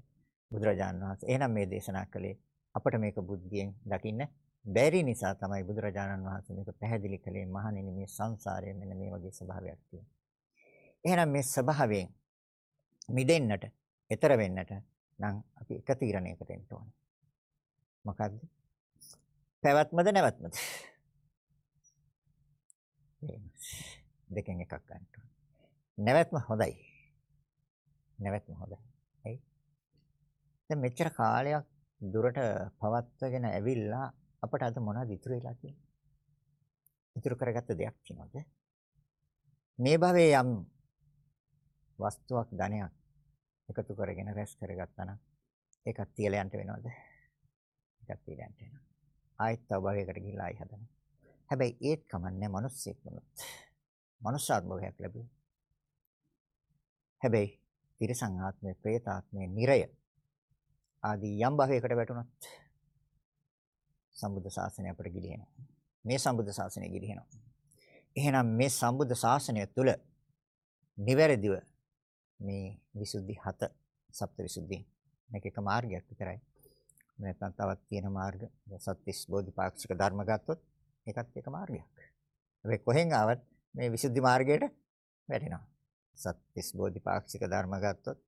බුදුරජාණන් වහන්සේ. එහෙනම් මේ දේශනා කළේ අපිට මේක බුද්ධියෙන් දකින්න බැරි නිසා තමයි බුදුරජාණන් වහන්සේ මේක පැහැදිලි කළේ මහණෙනි මේ සංසාරයේ මෙන්න මේ වගේ ස්වභාවයක් තියෙනවා. එහෙනම් මේ ස්වභාවයෙන් මිදෙන්නට, ඈතර වෙන්නට නම් අපි එක තීරණයකට එන්න ඕනේ. මොකද්ද? පැවැත්මද නැවැත්මද? දෙකෙන් එකක් ගන්න ඕනේ. නැවැත්ම හොඳයි. නැවැත්ම හොඳයි. ඇයි? දැන් මෙච්චර කාලයක් දුරට පවත්වගෙන ඇවිල්ලා අපට අද මොනවද ඉතුරු වෙලා තියෙන්නේ? ඉතුරු කරගත්ත දෙයක් තියෙනවද? මේ භවයේ යම් වස්තුවක් ධනයක් එකතු කරගෙන රැස් කරගත්තා නම් ඒකත් තියලා යන්න වෙනවද? ඒකත් තියලා යන්න වෙනවා. ආයෙත් තව භවයකට ගිහිල්ලා ආයි හදනවා. හැබැයි ඒත් කමන්නේ මිනිස්සෙක් වුණොත්. මනුෂ්‍යාත්මයක් ලැබුවා. හැබැයි තිරසං ආත්මය, പ്രേත ආත්මය, නිරය ආදී යම් භවයකට වැටුණොත් සම්බුද්ධ ශාසනය අපට ගිලිහෙනවා. මේ සම්බුද්ධ ශාසනය ගිලිහෙනවා. එහෙනම් මේ සම්බුද්ධ ශාසනය තුල නිවැරදිව මේ විසුද්ධි හත සප්ත විසුද්ධි මේක එක මාර්ගයක් විතරයි. නැත්නම් තවත් තියෙන මාර්ග සත්‍තිස් බෝධිපාක්ෂික ධර්ම ගත්තොත් ඒකත් එක මාර්ගයක්. හැබැයි කොහෙන් ආවත් මේ විසුද්ධි මාර්ගයට වැටෙනවා. සත්‍තිස් බෝධිපාක්ෂික ධර්ම ගත්තොත්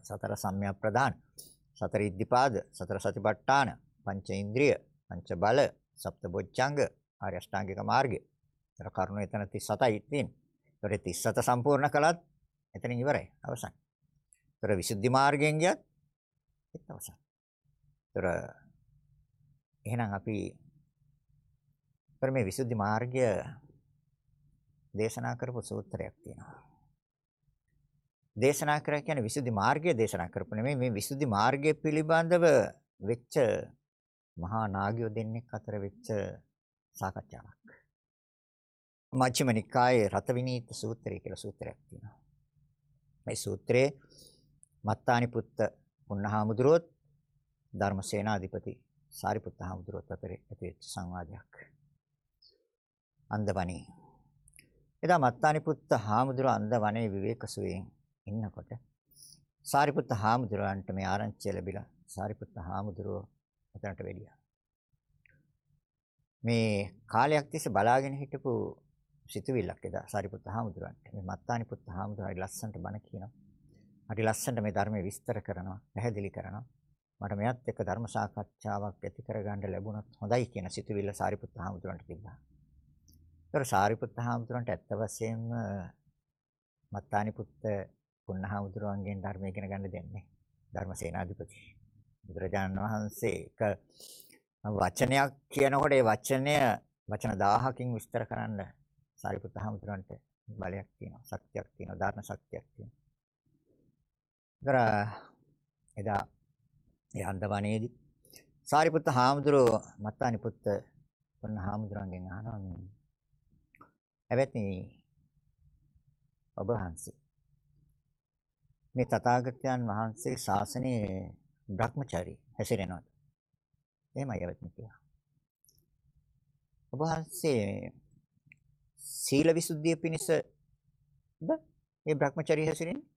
සතර සම්‍යක් ප්‍රදාන, සතර ඉද්ධිපාද, සතර සතිපට්ඨාන, පංච ඉන්ද්‍රිය, පංච බල, සප්ත බොජ්ජංග, ආර්ය අෂ්ටාංගික මාර්ගය. ඒතර කරුණු එතන 37යි තියෙන්නේ. ඒතර 37 සම්පූර්ණ කළත් එතනින් ඉවරයි. අවසන්. ඒතර විසුද්ධි මාර්ගයෙන් ගියත් ඒත් අවසන්. ඒතර එහෙනම් අපි ඒතර මේ විසුද්ධි මාර්ගය දේශනා කරපු සූත්‍රයක් තියෙනවා. දේශනා කරා කියන්නේ විසුද්ධි මාර්ගය දේශනා කරපු නෙමෙයි මේ විසුද්ධි මාර්ගය පිළිබඳව වෙච්ච මහා නාගයෝ දෙන්නෙක් අතර වෙච්ච සාකච්ඡාවක්. මජ්ක්‍ධිම නිකායේ රතවිනීත සූත්‍රය කියලා සූත්‍රයක් තියෙනවා. මේ සූත්‍රයේ මත්තානි පුත්ත පුන්නහාමුදුරුවොත් ධර්මසේනාධිපති සාරිපුත්ත හාමුදුරුවොත් අතර ඇතිවෙච්ච සංවාදයක්. අන්දවණී. එදා මත්තානි පුත්ත හාමුදුරුව අන්දවණේ විවේකසුවේන් ඉන්නකොට සාරිපුත්ත හාමුදුරුවන්ට මේ ආරංචිය ලැබිලා සාරිපුත්ත හාමුදුරුව එතනට වෙලියා. මේ කාලයක් තිස්සේ බලාගෙන හිටපු සිතුවිල්ලක් එදා සාරිපුත්ත හාමුදුරුවන්ට මේ මත්තානි පුත්ත හාමුදුරුවයි ලස්සනට බණ කියනවා. හරි ලස්සනට මේ ධර්මයේ විස්තර කරනවා, පැහැදිලි කරනවා. මට මෙයත් එක්ක ධර්ම සාකච්ඡාවක් ඇති කරගන්න ලැබුණොත් හොඳයි කියන සිතුවිල්ල සාරිපුත්ත හාමුදුරුවන්ට තිබ්බා. ඒතර සාරිපුත්ත හාමුදුරුවන්ට ඇත්ත වශයෙන්ම මත්තානි පුත්ත පුන්නහාමුදුරුවන්ගෙන් ධර්ම ඉගෙන ගන්න දෙන්නේ. ධර්මසේනාධිපති. බුදුරජාණන් වහන්සේ එක වචනයක් කියනකොට ඒ වචනය වචන 1000කින් විස්තර කරන්න සාරිපුත්ත හාමුදුරන්ට බලයක් තියෙනවා ශක්තියක් තියෙනවා ධර්ම ශක්තියක් තියෙනවා. ඒතර එදා ඒ අන්දවනේදී සාරිපුත්ත හාමුදුරුව මත්තානි පුත්ත වන්න හාමුදුරන්ගෙන් අහනවා මේ එවැත්නි ඔබ වහන්සේ මේ තථාගතයන් වහන්සේ ශාසනයේ Brahmachari හැසිරෙනවද? එහෙමයි එවැත්නි කියලා. ඔබ වහන්සේ සීල විසුද්ධිය පිණිස ද මේ Brahmachari හැසිරෙන්නේ?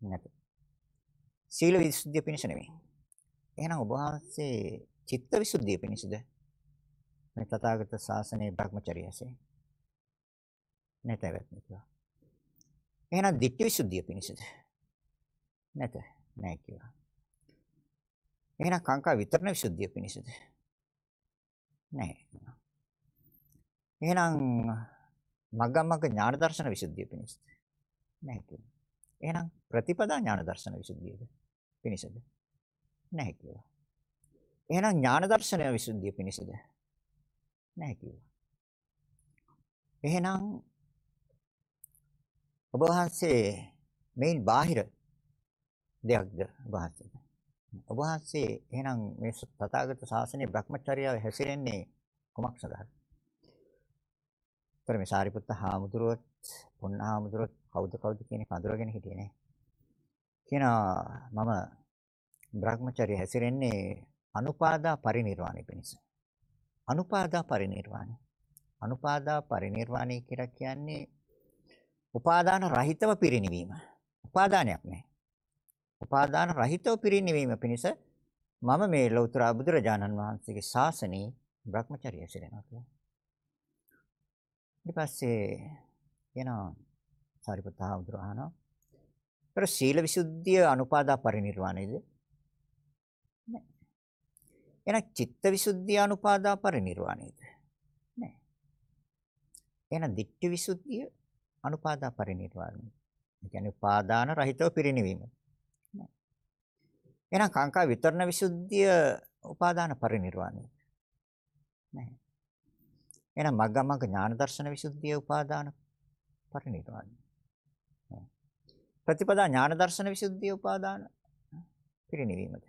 නැත. සීල විසුද්ධිය පිණිස නෙමෙයි. එහෙනම් ඔබ වහන්සේ චිත්ත විසුද්ධිය පිණිසද මේ තථාගත ශාසනයේ Brahmachari හැසිරෙන්නේ? නැත වැත්නි කියලා. එහෙනම් ditthi විසුද්ධිය පිණිසද? නැත. නැහැ කියලා. එහෙනම් කාංකා විතරණ විසුද්ධිය පිණිසද? නැහැ. එහෙනම් මග්ගමග්ග ඥාන දර්ශන විසුද්ධිය පිණිසද? නැහැ කියලා. එහෙනම් ප්‍රතිපදා ඥාන දර්ශන විසුද්ධියද පිණිසද? නැහැ කියලා. එහෙනම් ඥාන දර්ශන විසුද්ධිය පිණිසද? නැහැ කියලා. එහෙනම් ඔබ වහන්සේ මේන් බාහිර දෙයක්ද වහන්සේ. ඔබ වහන්සේ එහෙනම් මේ තථාගත ශාසනයේ Brahmacharyaව හැසිරෙන්නේ කොමක් සඳහාද? ඒතර මේ සාරිපුත්ත හාමුදුරුවොත් පොන්න හාමුදුරුවොත් කවුද කවුද කියන කඳුරගෙන හිටියේ නේ. කියනවා මම Brahmacharya හැසිරෙන්නේ අනුපාදා පරිනිර්වාණය පිණිස. අනුපාදා පරිනිර්වාණය. අනුපාදා පරිනිර්වාණය කියලා කියන්නේ උපාදාන රහිතව පිරිනිවීම. උපාදානයක් නැහැ. උපාදාන රහිතව පිරිනිවීම පිණිස මම මේ ලෞතර බුදුරජාණන් වහන්සේගේ ශාසනයේ Brahmacharya සිරෙනවා කියලා. ඊට පස්සේ එනවා සාරිපුත්ත හාමුදුරුවෝ අහනවා. "ඒතර සීල විසුද්ධිය අනුපාදා පරිනිර්වාණයද?" නෑ. එහෙනම් චිත්ත විසුද්ධිය අනුපාදා පරිනිර්වාණයද? නෑ. එහෙනම් ditthi විසුද්ධිය අනුපාදා පරිනිර්වාණය. ඒ කියන්නේ උපාදාන රහිතව පිරිනිවීම. එහෙනම් කාංකා විතරණ විසුද්ධිය උපාදාන පරිනිර්වාණය. නැහැ. එහෙනම් මග්ගමග්ග ඥාන දර්ශන විසුද්ධිය උපාදාන පරිනිර්වාණය. ප්‍රතිපදා ඥාන දර්ශන විසුද්ධිය උපාදාන පිරිනිවීමද?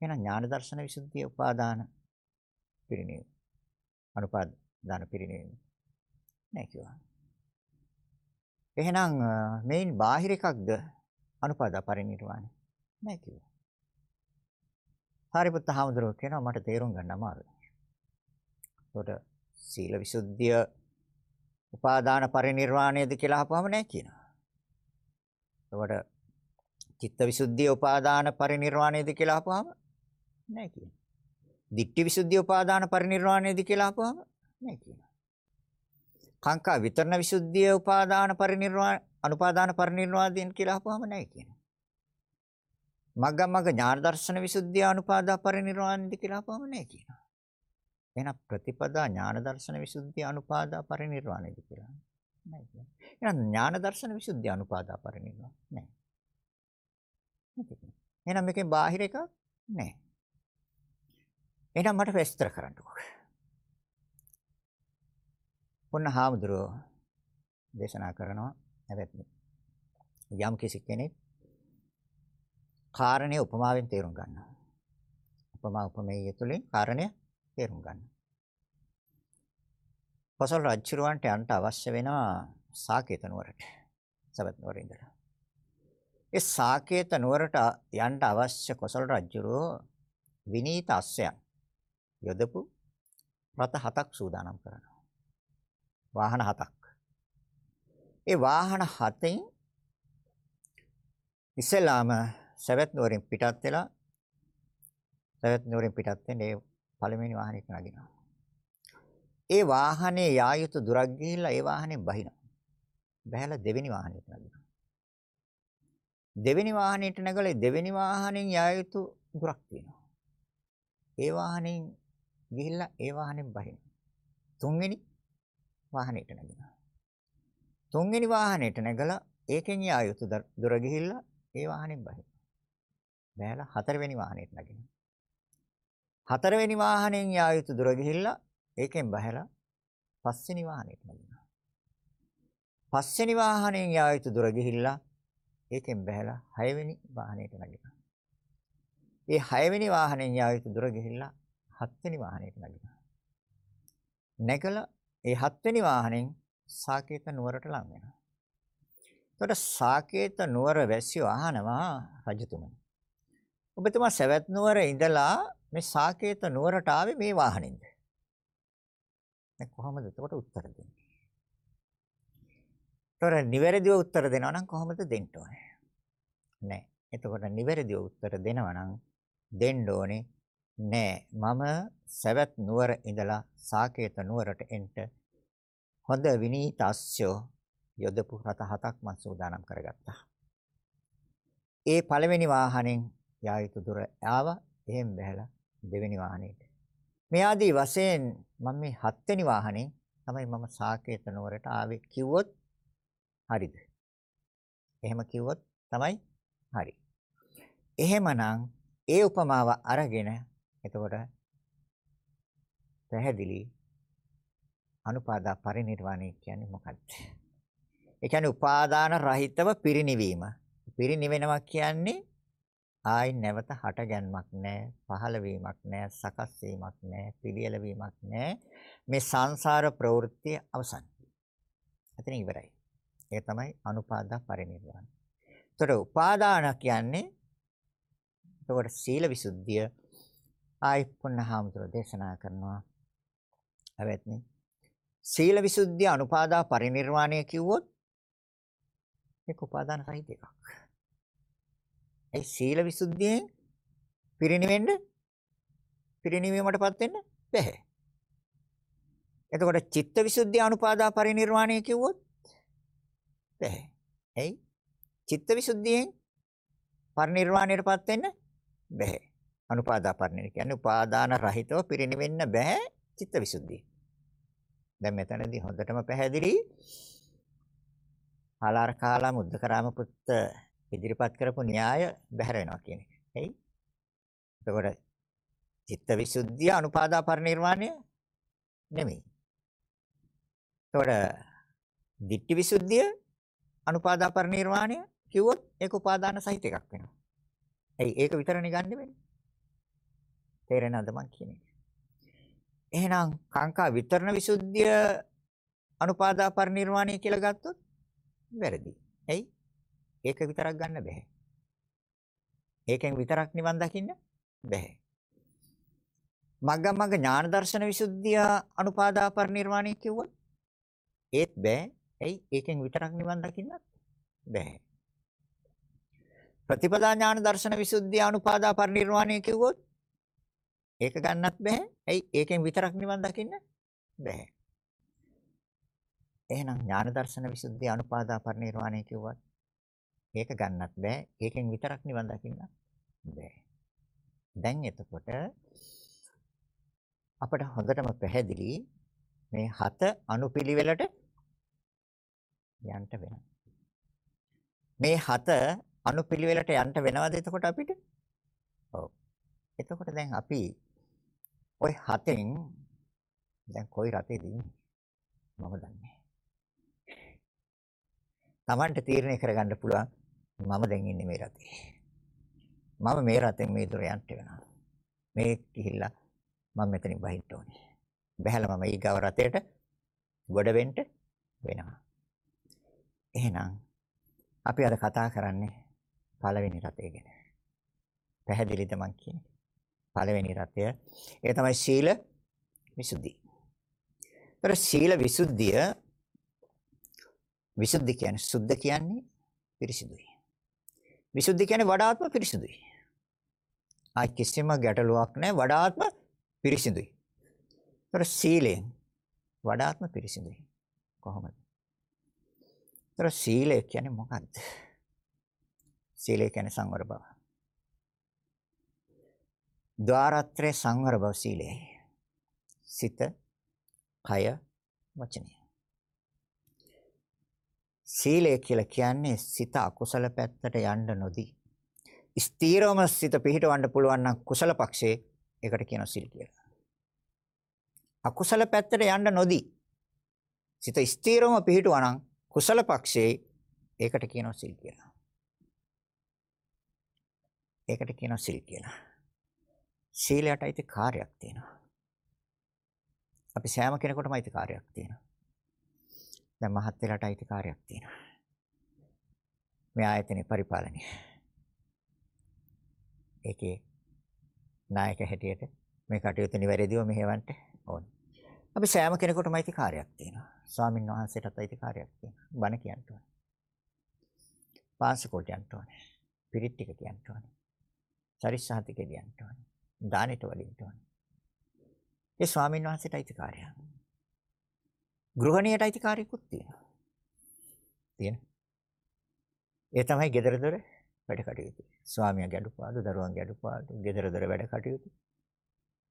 එහෙනම් ඥාන දර්ශන විසුද්ධිය උපාදාන පිරිනිවීම. අනුපාදාන පිරිනිවීම. නෑ කිව්වා. එහෙනම් මේන් බාහිර එකක්ද අනුපාදා පරිනිර්වාණය? නෑ කිව්වා. සාරිපුත්ත හාමුදුරුවෝ කියනවා මට තේරුම් ගන්න අමාරුයි. ඒකට සීල විසුද්ධිය උපාදාන පරිනිර්වාණයද කියලා අහපුවම නෑ කියනවා. ඒකට චිත්ත විසුද්ධිය උපාදාන පරිනිර්වාණයද කියලා අහපුවම නෑ කියනවා. දිට්ඨි විසුද්ධිය උපාදාන පරිනිර්වාණයද කියලා අහපුවම නෑ කියනවා. කාංකා විතරණ විසුද්ධිය උපාදාන පරිනිර්වාණ අනුපාදාන පරිනිර්වාණයෙන් කියලා අහපුවම නෑ කියනවා. මග්ගමග්ග ඥාන දර්ශන විසුද්ධිය අනුපාදා පරිනිර්වාණයද කියලා අහපුවම නෑ කියනවා. එහෙනම් ප්‍රතිපදා ඥාන දර්ශන විසුද්ධිය අනුපාදා පරිනිර්වාණයද කියලා නෑ කියනවා. එහෙනම් ඥාන දර්ශන විසුද්ධිය අනුපාදා පරිනිර්වාණ නෑ. එහෙනම් මේකෙන් බාහිර එකක් නෑ. එහෙනම් මට විස්තර කරන්නකෝ. ඔන්න හාමුදුරුවෝ දේශනා කරනවා නැවැත්නි. යම් කිසි කෙනෙක් කාරණේ උපමාවෙන් තේරුම් ගන්නවා. උපමා උපමේය තුලින් කාරණය තේරුම් ගන්නවා. කොසල් රජුරවන්ට යන්න අවශ්‍ය වෙනවා සාකේත නුවරට. සවැත් නුවර ඉඳලා. ඒ සාකේත නුවරට යන්න අවශ්‍ය කොසල් රජුරෝ විනීත අස්සයන් යොදපු රථ හතක් සූදානම් කරනවා. වාහන හතක්. ඒ වාහන හතෙන් ඉස්සෙල්ලාම සවැත් නුවරින් පිටත් වෙලා සවැත් නුවරින් පිටත් වෙන්නේ පළවෙනි වාහනේට නගිනවා. ඒ වාහනේ යා යුතු දුරක් ගිහිල්ලා ඒ වාහනේ බහිනවා. බහැලා දෙවෙනි වාහනේට නගිනවා. දෙවෙනි වාහනේට නැගලා දෙවෙනි වාහනෙන් යා යුතු දුරක් තියෙනවා. ඒ වාහනෙන් ගිහිල්ලා ඒ වාහනෙන් බහිනවා. තුන්වෙනි වාහනේට නැගිනවා. තුන්වෙනි වාහනේට නැගලා ඒකෙන් යා යුතු දුර ගිහිල්ලා ඒ වාහනෙන් බහිනවා. බෑලා හතරවෙනි වාහනේට නැගිනවා. හතරවෙනි වාහනෙන් යා යුතු දුර ගිහිල්ලා ඒකෙන් බහැලා පස්වෙනි වාහනේට නැගිනවා. පස්වෙනි වාහනෙන් යා යුතු දුර ගිහිල්ලා ඒකෙන් බහැලා හයවෙනි වාහනේට නැගිනවා. ඒ හයවෙනි වාහනෙන් යා යුතු දුර ගිහිල්ලා හත්වෙනි වාහනේට නැගිනවා. නැගලා ඒ හත්වෙනි වාහනෙන් සාකේත නුවරට ලං වෙනවා. එතකොට සාකේත නුවර වැසියෝ අහනවා රජතුමනි. ඔබතුමා සවැත් නුවර ඉඳලා මේ සාකේත නුවරට ආවේ මේ වාහනේද? දැන් කොහොමද එතකොට උත්තර දෙන්නේ? ඒතර නිවැරදිව උත්තර දෙනවා නම් කොහොමද දෙන්න ඕනේ? නෑ. එතකොට නිවැරදිව උත්තර දෙනවා නම් දෙන්න ඕනේ නෑ. මම සවැත් නුවර ඉඳලා සාකේත නුවරට එන්න හොඳ විනීත අස්සෝ යොදපු රත හතක් මම සූදානම් කරගත්තා. ඒ පළවෙනි වාහනෙන් යා යුතු දුර ආවා. එහෙන් බැහැලා දෙවෙනි වාහනේට. මේ ආදී වශයෙන් මම මේ හත්වෙනි වාහනේ තමයි මම සාකේත නුවරට ආවේ කිව්වොත් හරිද? එහෙම කිව්වොත් තමයි හරි. එහෙමනම් ඒ උපමාව අරගෙන එතකොට පැහැදිලි අනුපාදා පරිණිරවාණය කියන්නේ මොකක්ද? ඒ කියන්නේ උපාදාන රහිතව පිරිණිවීම. පිරිණිවෙනවා කියන්නේ ආයි නැවත හටගැන්මක් නැහැ, පහළ වීමක් නැහැ, සකස් වීමක් නැහැ, පිළියෙල වීමක් නැහැ. මේ සංසාර ප්‍රවෘත්ති අවසන්. එතන ඉවරයි. ඒක තමයි අනුපාදා පරිණිරවාණ. ඒතර උපාදාන කියන්නේ එතකොට සීල විසුද්ධිය ආයි පුන්නහාමුදුර දේශනා කරනවා. අවැත්නි. සීල විසුද්ධිය අනුපාදා පරිණිරවාණය කිව්වොත් ඒක උපාදාන සහිත එකක්. ඒ සීල විසුද්ධියෙන් පිරිණිවෙන්න පිරිණිවීමටපත් වෙන්න බැහැ. එතකොට චිත්ත විසුද්ධිය අනුපාදා පරිණිරවාණය කිව්වොත් බැහැ. එයි චිත්ත විසුද්ධියෙන් පරිණිරවාණයටපත් වෙන්න බැහැ. අනුපාදා පරිණිර කියන්නේ උපාදාන රහිතව පිරිණිවෙන්න බෑ චිත්ත විසුද්ධිය. දැන් මෙතනදී හොඳටම පැහැදිලි ආලාර කාලා මුද්දකරාම පුත්ත ඉදිරිපත් කරපු න්‍යාය බැහැර වෙනවා කියන එක. එයි. එතකොට චිත්තවිසුද්ධිය අනුපාදා පරිනිර්වාණය නෙමෙයි. එතකොට ditthිවිසුද්ධිය අනුපාදා පරිනිර්වාණය කිව්වොත් ඒක උපාදාන සහිත එකක් වෙනවා. එයි ඒක විතරනේ ගන්න වෙන්නේ. තේරෙනවද මං කියන්නේ? එහෙනම් කාංකා විතරණ විසුද්ධිය අනුපාදා පරිනිර්වාණය කියලා ගත්තොත් වැරදි. ඇයි? ඒක විතරක් ගන්න බෑ. ඒකෙන් විතරක් නිවන් දකින්න බෑ. මග්ග මග්ග ඥාන දර්ශන විසුද්ධිය අනුපාදා පරිනිර්වාණය කිව්වොත් ඒත් බෑ. ඇයි? ඒකෙන් විතරක් නිවන් දකින්නත් බෑ. ප්‍රතිපදා ඥාන දර්ශන විසුද්ධිය අනුපාදා පරිනිර්වාණය කිව්වොත් ඒක ගන්නත් බෑ. ඇයි? ඒකෙන් විතරක් නිවන් දකින්න බෑ. එහෙනම් ඥාන දර්ශන විසුද්ධිය අනුපාදා පරිනිර්වාණය කිව්වත් ඒක ගන්නත් බෑ. ඒකෙන් විතරක් නිවන් දකින්න බෑ. දැන් එතකොට අපට හොඳටම පැහැදිලි මේ හත අනුපිළිවෙලට යන්න වෙනවා. මේ හත අනුපිළිවෙලට යන්න වෙනවද එතකොට අපිට? ඔව්. එතකොට දැන් අපි ওই හතෙන් දැන් කොයි රටේද ඉන්නේ? මම දන්නේ. Tamanට තීරණය කරගන්න පුළුවන් මම දැන් ඉන්නේ මේ රටේ. මම මේ රටෙන් මේ දුර යන්න වෙනවා. මේ ගිහිල්ලා මම මෙතනින් බහින්න ඕනේ. බහැලා මම ඊගව රටේට ගොඩ වෙන්න වෙනවා. එහෙනම් අපි අද කතා කරන්නේ පළවෙනි රතේ ගැන. පැහැදිලිද මං කියන්නේ? පළවෙනි රතය ඒ තමයි සීල විසුද්ධි. ඒතර සීල විසුද්ධිය විසුද්ධි කියන්නේ සුද්ධ කියන්නේ පිරිසිදුයි. විසුද්ධි කියන්නේ වඩාත්ම පිරිසිදුයි. ආ කිසිම ගැටලුවක් නැහැ වඩාත්ම පිරිසිදුයි. ඒතර සීලයෙන් වඩාත්ම පිරිසිදුයි. කොහොමද? ඒතර සීලය කියන්නේ මොකක්ද? සීලය කියන්නේ සංවර බව. ద్వාරත්‍රේ සංවර බව සීලයයි. සිත, කය, වචනය. සීලය කියලා කියන්නේ සිත අකුසල පැත්තට යන්න නොදී ස්ථීරවම සිත පිහිටවන්න පුළුවන් නම් කුසල පක්ෂේ ඒකට කියනවා සීල් කියලා. අකුසල පැත්තට යන්න නොදී සිත ස්ථීරවම පිහිටුවා නම් කුසල පක්ෂේ ඒකට කියනවා සීල් කියලා. ඒකට කියනවා සීල් කියලා. සීලයට අයිති කාර්යයක් තියෙනවා. අපි සෑම කෙනෙකුටම අයිති කාර්යයක් තියෙනවා. දැන් මහත් වෙලාට අයිතිකාරයක් තියෙනවා. මේ ආයතනේ පරිපාලනය. ඒකේ නායක හැටියට මේ කටයුතු නිවැරදිව මෙහෙවන්න ඕනේ. අපි සෑම කෙනෙකුටම අයිතිකාරයක් තියෙනවා. ස්වාමින් වහන්සේටත් අයිතිකාරයක් තියෙනවා. බණ කියන්න ඕනේ. පාසකොට යන්න ඕනේ. පිරිත් ටික කියන්න ඕනේ. සරිස්සහතික කියන්න ඕනේ. දානෙට වඩින්න ඕනේ. ඒ ස්වාමින් වහන්සේට අයිතිකාරයක්. ගෘහණියට අයිතිකාරයකුත් තියෙනවා. තියෙන. ඒ තමයි gedara dora වැඩ කටයුතු. ස්වාමියා ගැඩුපාඩු, දරුවන් ගැඩුපාඩු, gedara dora වැඩ කටයුතු.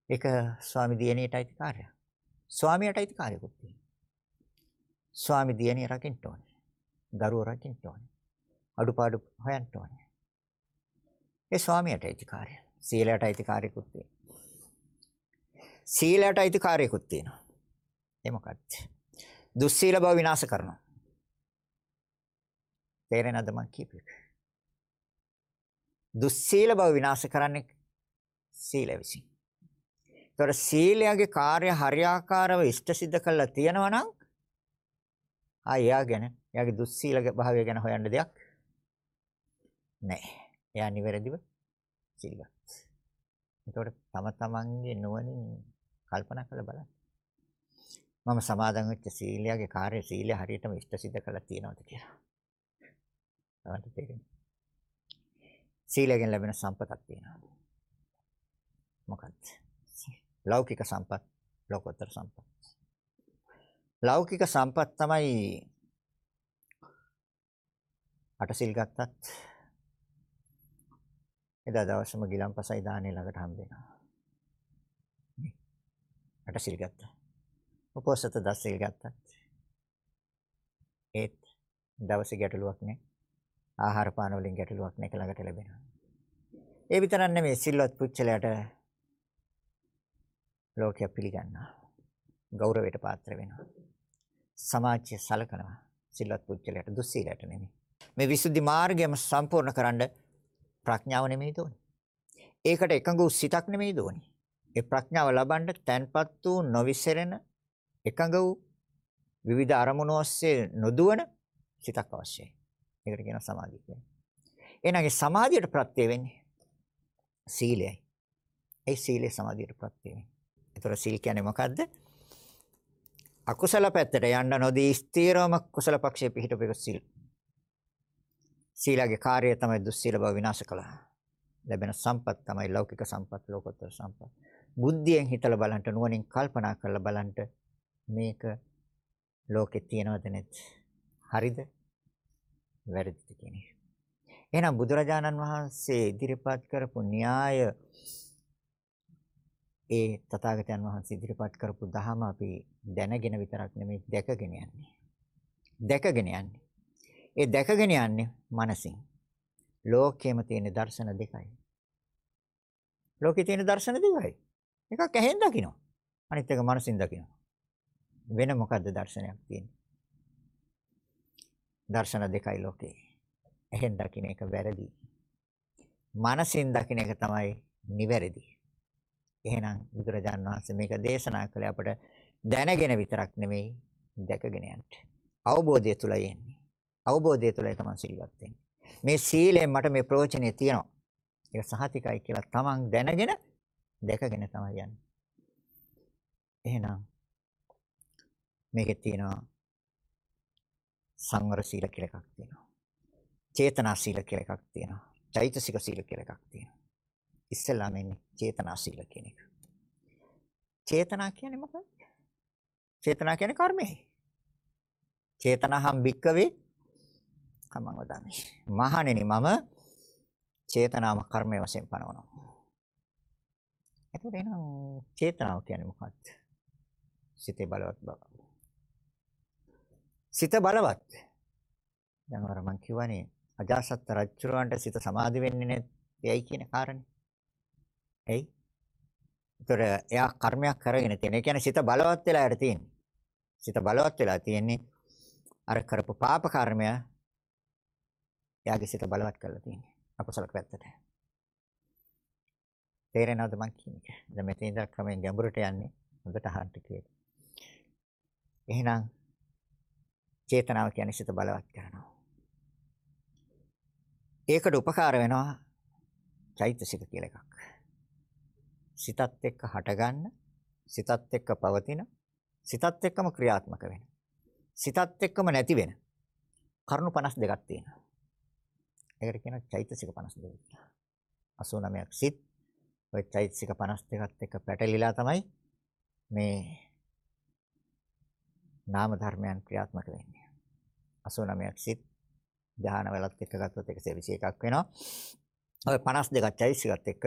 ඒක ස්වාමි දියණියට අයිතිකාරය. ස්වාමියාට අයිතිකාරයකුත් තියෙනවා. ස්වාමි දියණිය රකින්න ඕනේ. දරුවෝ රකින්න ඕනේ. අඩුපාඩු හොයන්න ඕනේ. ඒ ස්වාමියාට අයිතිකාරය. සීලයට අයිතිකාරයකුත් තියෙනවා. සීලයට අයිතිකාරයකුත් තියෙනවා. ඒ මොකක්ද? දුස්සීල බව විනාශ කරනවා. තේරෙනවද මං කියපේ? දුස්සීල බව විනාශ කරන්නේ සීල විසින්. ඒතර සීලයේ කාර්ය හරියාකාරව ඉෂ්ට සිද්ධ කළා තියෙනවා නම් ආ එයා ගැන එයාගේ දුස්සීල භාවය ගැන හොයන්න දෙයක් නැහැ. එයා නිවැරදිව සිල්වත්. ඒතකොට තම තමන්ගේ නුවණින් කල්පනා කරලා බලන්න. මම සමාදන් වෙච්ච සීලයේ කාර්ය සීලය හරියටම ඉෂ්ට සිද්ධ කරලා තියෙනවද කියලා. තමයි තේරෙන්නේ. සීලයෙන් ලැබෙන සම්පතක් තියෙනවා. මොකක්ද? ලෞකික සම්පත්, ලෝකෝත්තර සම්පත්. ලෞකික සම්පත් තමයි අටසිල් ගත්තත් එදා දවසම ගිලම්පසයි දානේ ළඟට හම්බ වෙනවා. අටසිල් ගත්තා. උපෝසත දසල් ගත්තත් ඒත් දවසේ ගැටලුවක් නැහැ. ආහාර පාන වලින් ගැටලුවක් නැහැ ළඟට ලැබෙනවා. ඒ විතරක් නෙමෙයි සිල්වත් පුච්චලයට ලෝකය පිළිගන්නවා. ගෞරවයට පාත්‍ර වෙනවා. සමාජය සලකනවා. සිල්වත් පුච්චලයට දුස්සීලයට නෙමෙයි. මේ විසුද්ධි මාර්ගයම සම්පූර්ණ කරන්න ප්‍රඥාව නෙමෙයි දෝනේ. ඒකට එකඟ වූ සිතක් නෙමෙයි දෝනේ. ඒ ප්‍රඥාව ලබන්න තැන්පත් වූ නොවිසරෙන එකඟ වූ විවිධ අරමුණු ඔස්සේ නොදුවන සිතක් අවශ්‍යයි. ඒකට කියනවා සමාධිය කියන්නේ. එහෙනම් ඒ සමාධියට ප්‍රත්‍ය වෙන්නේ සීලයයි. ඒ සීලය සමාධියට ප්‍රත්‍ය වෙන්නේ. ඒතර සීල් කියන්නේ මොකද්ද? අකුසල පැත්තට යන්න නොදී ස්ථීරවම කුසල පක්ෂයේ පිහිටපෙක සීල්. සීලගේ කාර්යය තමයි දුස්සීල බව විනාශ කළා. ලැබෙන සම්පත් තමයි ලෞකික සම්පත්, ලෝකෝත්තර සම්පත්. බුද්ධියෙන් හිතලා බලන්න නුවණින් කල්පනා කරලා බලන්න මේක ලෝකේ තියනවද නැද්ද? හරිද? වැරදිද කියන එක. එහෙනම් බුදුරජාණන් වහන්සේ ඉදිරිපත් කරපු න්‍යාය ඒ තථාගතයන් වහන්සේ ඉදිරිපත් කරපු දහම අපි දැනගෙන විතරක් නෙමෙයි දැකගෙන යන්නේ. දැකගෙන යන්නේ. ඒ දැකගෙන යන්නේ මනසින්. ලෝකයේම තියෙන දර්ශන දෙකයි. ලෝකේ තියෙන දර්ශන දෙකයි. එකක් ඇහෙන් දකිනවා. අනිත් එක මනසින් දකිනවා. වෙන මොකද්ද දර්ශනයක් තියෙන්නේ? දර්ශන දෙකයි ලෝකේ. එහෙන් දකින්න එක වැරදි. මනසින් දකින්න එක තමයි නිවැරදි. එහෙනම් බුදුරජාණන් වහන්සේ මේක දේශනා කළේ අපට දැනගෙන විතරක් නෙමෙයි දැකගෙන යන්න. අවබෝධය තුලයි එන්නේ. අවබෝධය තුලයි තමයි සිල්වත් වෙන්නේ. මේ සීලයෙන් මට මේ ප්‍රයෝජනෙ තියෙනවා. ඒක සහතිකයි කියලා තමන් දැනගෙන දැකගෙන තමයි යන්නේ. එහෙනම් මේකේ තියෙනවා සංවර සීල කියලා එකක් තියෙනවා. චේතනා සීල කියලා එකක් තියෙනවා. චෛතසික සීල කියලා එකක් තියෙනවා. ඉස්සෙල්ලාම එන්නේ චේතනා සීල කියන එක. චේතනා කියන්නේ මොකක්ද? චේතනා කියන්නේ කර්මය. චේතනහම් භික්කවේ කමං වදාමි. මහණෙනි මම චේතනාම කර්මය වශයෙන් පනවනවා. එතකොට එහෙනම් චේතනාව කියන්නේ මොකක්ද? සිතේ බලවත් බව. සිත බලවත්. දැන් අර මං කියවනේ අජාසත් රජුරවන්ට සිත සමාධි වෙන්නේ නැත්යි කියන කාරණේ. එයි. ඒතර එයා කර්මයක් කරගෙන තියෙන. ඒ කියන්නේ සිත බලවත් වෙලා යට තියෙන්නේ. සිත බලවත් වෙලා තියෙන්නේ අර කරපු පාප කර්මය එයාගේ සිත බලවත් කරලා තියෙන්නේ. අකුසල පැත්තට. තේරෙනවද මං කියන්නේ? දැන් මෙතන ඉඳලා ක්‍රමෙන් ගැඹුරට යන්නේ හොඳට අහන්න කියලා. එහෙනම් චේතනාව කියන්නේ සිත බලවත් කරනවා. ඒකට උපකාර වෙනවා චෛතසික කියලා එකක්. සිතත් එක්ක හටගන්න, සිතත් එක්ක පවතින, සිතත් එක්කම ක්‍රියාත්මක වෙන. සිතත් එක්කම නැති වෙන. කරුණු 52ක් තියෙනවා. ඒකට කියනවා චෛතසික 52 කියලා. 89ක් සිත් ඔය චෛතසික 52ත් එක්ක පැටලිලා තමයි මේ නාම ධර්මයන් ක්‍රියාත්මක වෙන්නේ. 89ක් සිත් ධාන වලත් එක්ක ගත්තොත් 121ක් වෙනවා. ඔය 52ක් චෛතසිකත් එක්ක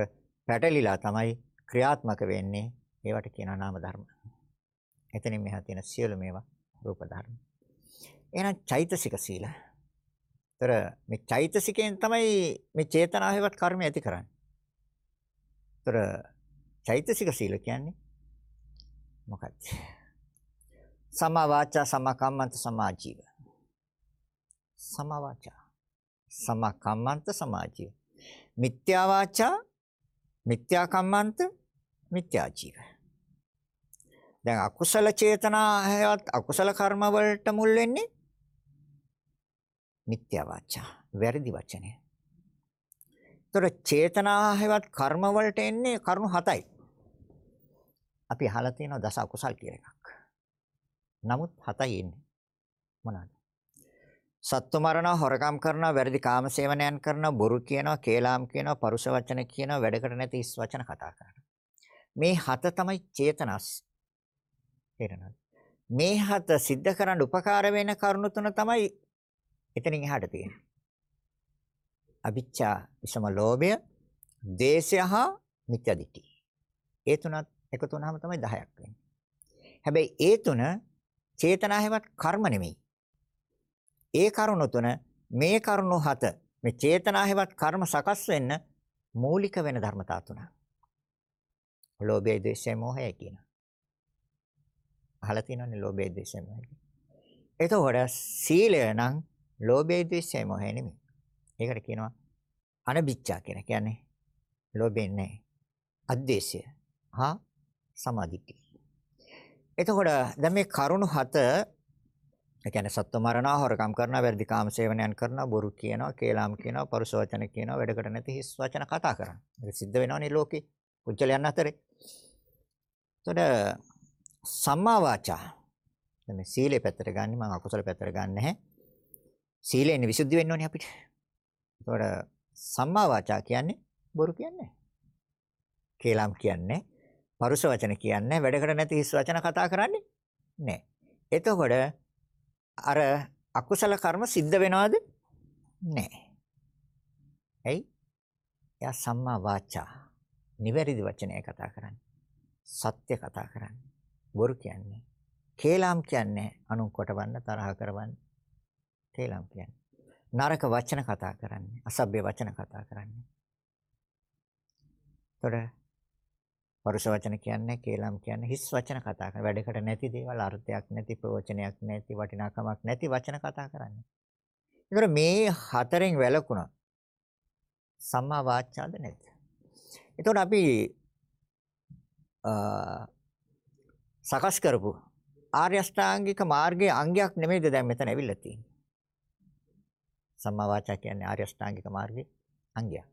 පැටලිලා තමයි ක්‍රියාත්මක වෙන්නේ. ඒවට කියනවා නාම ධර්ම. එතනින් මෙහා තියෙන සියලු මේවා රූප ධර්ම. එහෙනම් චෛතසික සීල. ତර මේ චෛතසිකයෙන් තමයි මේ චේතනාවෙවත් කර්ම ඇති කරන්නේ. ତර චෛතසික සීල කියන්නේ මොකක්ද? සමා වාචා සමා කම්මන්ත සමා ජීව. සමා වාචා සමා කම්මන්ත සමා ජීව. මිත්‍යා වාචා මිත්‍යා කම්මන්ත මිත්‍යා ජීව. දැන් අකුසල චේතනා හැවත් අකුසල කර්ම වලට මුල් වෙන්නේ මිත්‍යා වාචා වැරදි වචනය. ඒතර චේතනා හැවත් කර්ම වලට එන්නේ කරුණු හතයි. අපි අහලා තියෙනවා දස අකුසල් කියලා එකක්. නමුත් හතයි එන්නේ. මොනවාද? සත්තු මරණ හොරකම් කරනවා වැරදි කාම සේවනයන් කරනවා බොරු කියනවා කේලාම් කියනවා පරුෂ වචන කියනවා වැඩකට නැති හිස් වචන කතා කරනවා මේ හත තමයි චේතනස් තේරෙනවද? මේ හත සිද්ධ කරන්න උපකාර වෙන කරුණු තුන තමයි එතනින් එහාට තියෙන්නේ. අවිච්ඡා විසම ලෝභය, දේශය හා මිත්‍යා දිට්ඨි. ඒ තුනත් එකතු වුනහම තමයි 10ක් වෙන්නේ. හැබැයි ඒ තුන චේතනාවෙවත් කර්ම නෙමෙයි. ඒ කරුණු තුන මේ කරුණු හත මේ චේතනාවෙවත් කර්ම සකස් වෙන්න මූලික වෙන ධර්මතා තුනක්. ලෝභය, ද්වේෂය, මෝහය කියන. අහලා තියෙනවනේ ලෝභය, ද්වේෂය, මොහය. එතකොට සීලය නම් ලෝභය, ද්වේෂය, මොහය නෙමෙයි. ඒකට කියනවා අනබිච්චා කියලා. කියන්නේ ලෝභයෙන් නැහැ. අද්වේෂය. හා සමාධිටි. එතකොට දැන් මේ කරුණු හත ඒ කියන්නේ සත්ව මරණා හොරකම් කරනවා වැරදි කාම සේවනයන් කරනවා බොරු කියනවා කේලාම් කියනවා පරුස වචන කියනවා වැඩකට නැති හිස් වචන කතා කරනවා. ඒක සිද්ධ වෙනවනේ ලෝකේ. පුජ්‍යලයන් අතරේ. එතකොට සම්මා වාචා. දැන් මේ සීලේ පැත්තට ගන්න මම අකුසල පැත්තට ගන්න නැහැ. සීලෙන් විසුද්ධි වෙන්න ඕනේ අපිට. ඒතකොට සම්මා වාචා කියන්නේ බොරු කියන්නේ කේලම් කියන්නේ පරුෂ වචන කියන්නේ වැඩකට නැති හිස් වචන කතා කරන්නේ නැහැ. එතකොට අර අකුසල කර්ම සිද්ධ වෙනවද? නැහැ. ඇයි? එයා සම්මා වාචා නිවැරදි වචනය කතා කරන්නේ. සත්‍ය කතා කරන්නේ. බොරු කියන්නේ. කේලම් කියන්නේ අනුන් කොටවන්න තරහ කරවන්න. කේලම් කියන්නේ. නරක වචන කතා කරන්නේ. අසභ්‍ය වචන කතා කරන්නේ. ତොර පරුෂ වචන කියන්නේ කේලම් කියන්නේ හිස් වචන කතා කරන වැඩකට නැති දේවල් අර්ථයක් නැති ප්‍රවචනයක් නැති වටිනාකමක් නැති වචන කතා කරන්නේ. ඒතර මේ හතරෙන් වැළකුණා සම්මා වාචාද නැද්ද? එතකොට අපි සකස් කරපු ආර්ය අෂ්ටාංගික මාර්ගයේ අංගයක් නෙමෙයිද දැන් මෙතන ඇවිල්ලා තියෙන්නේ. සම්මා වාචා කියන්නේ ආර්ය අෂ්ටාංගික මාර්ගයේ අංගයක්.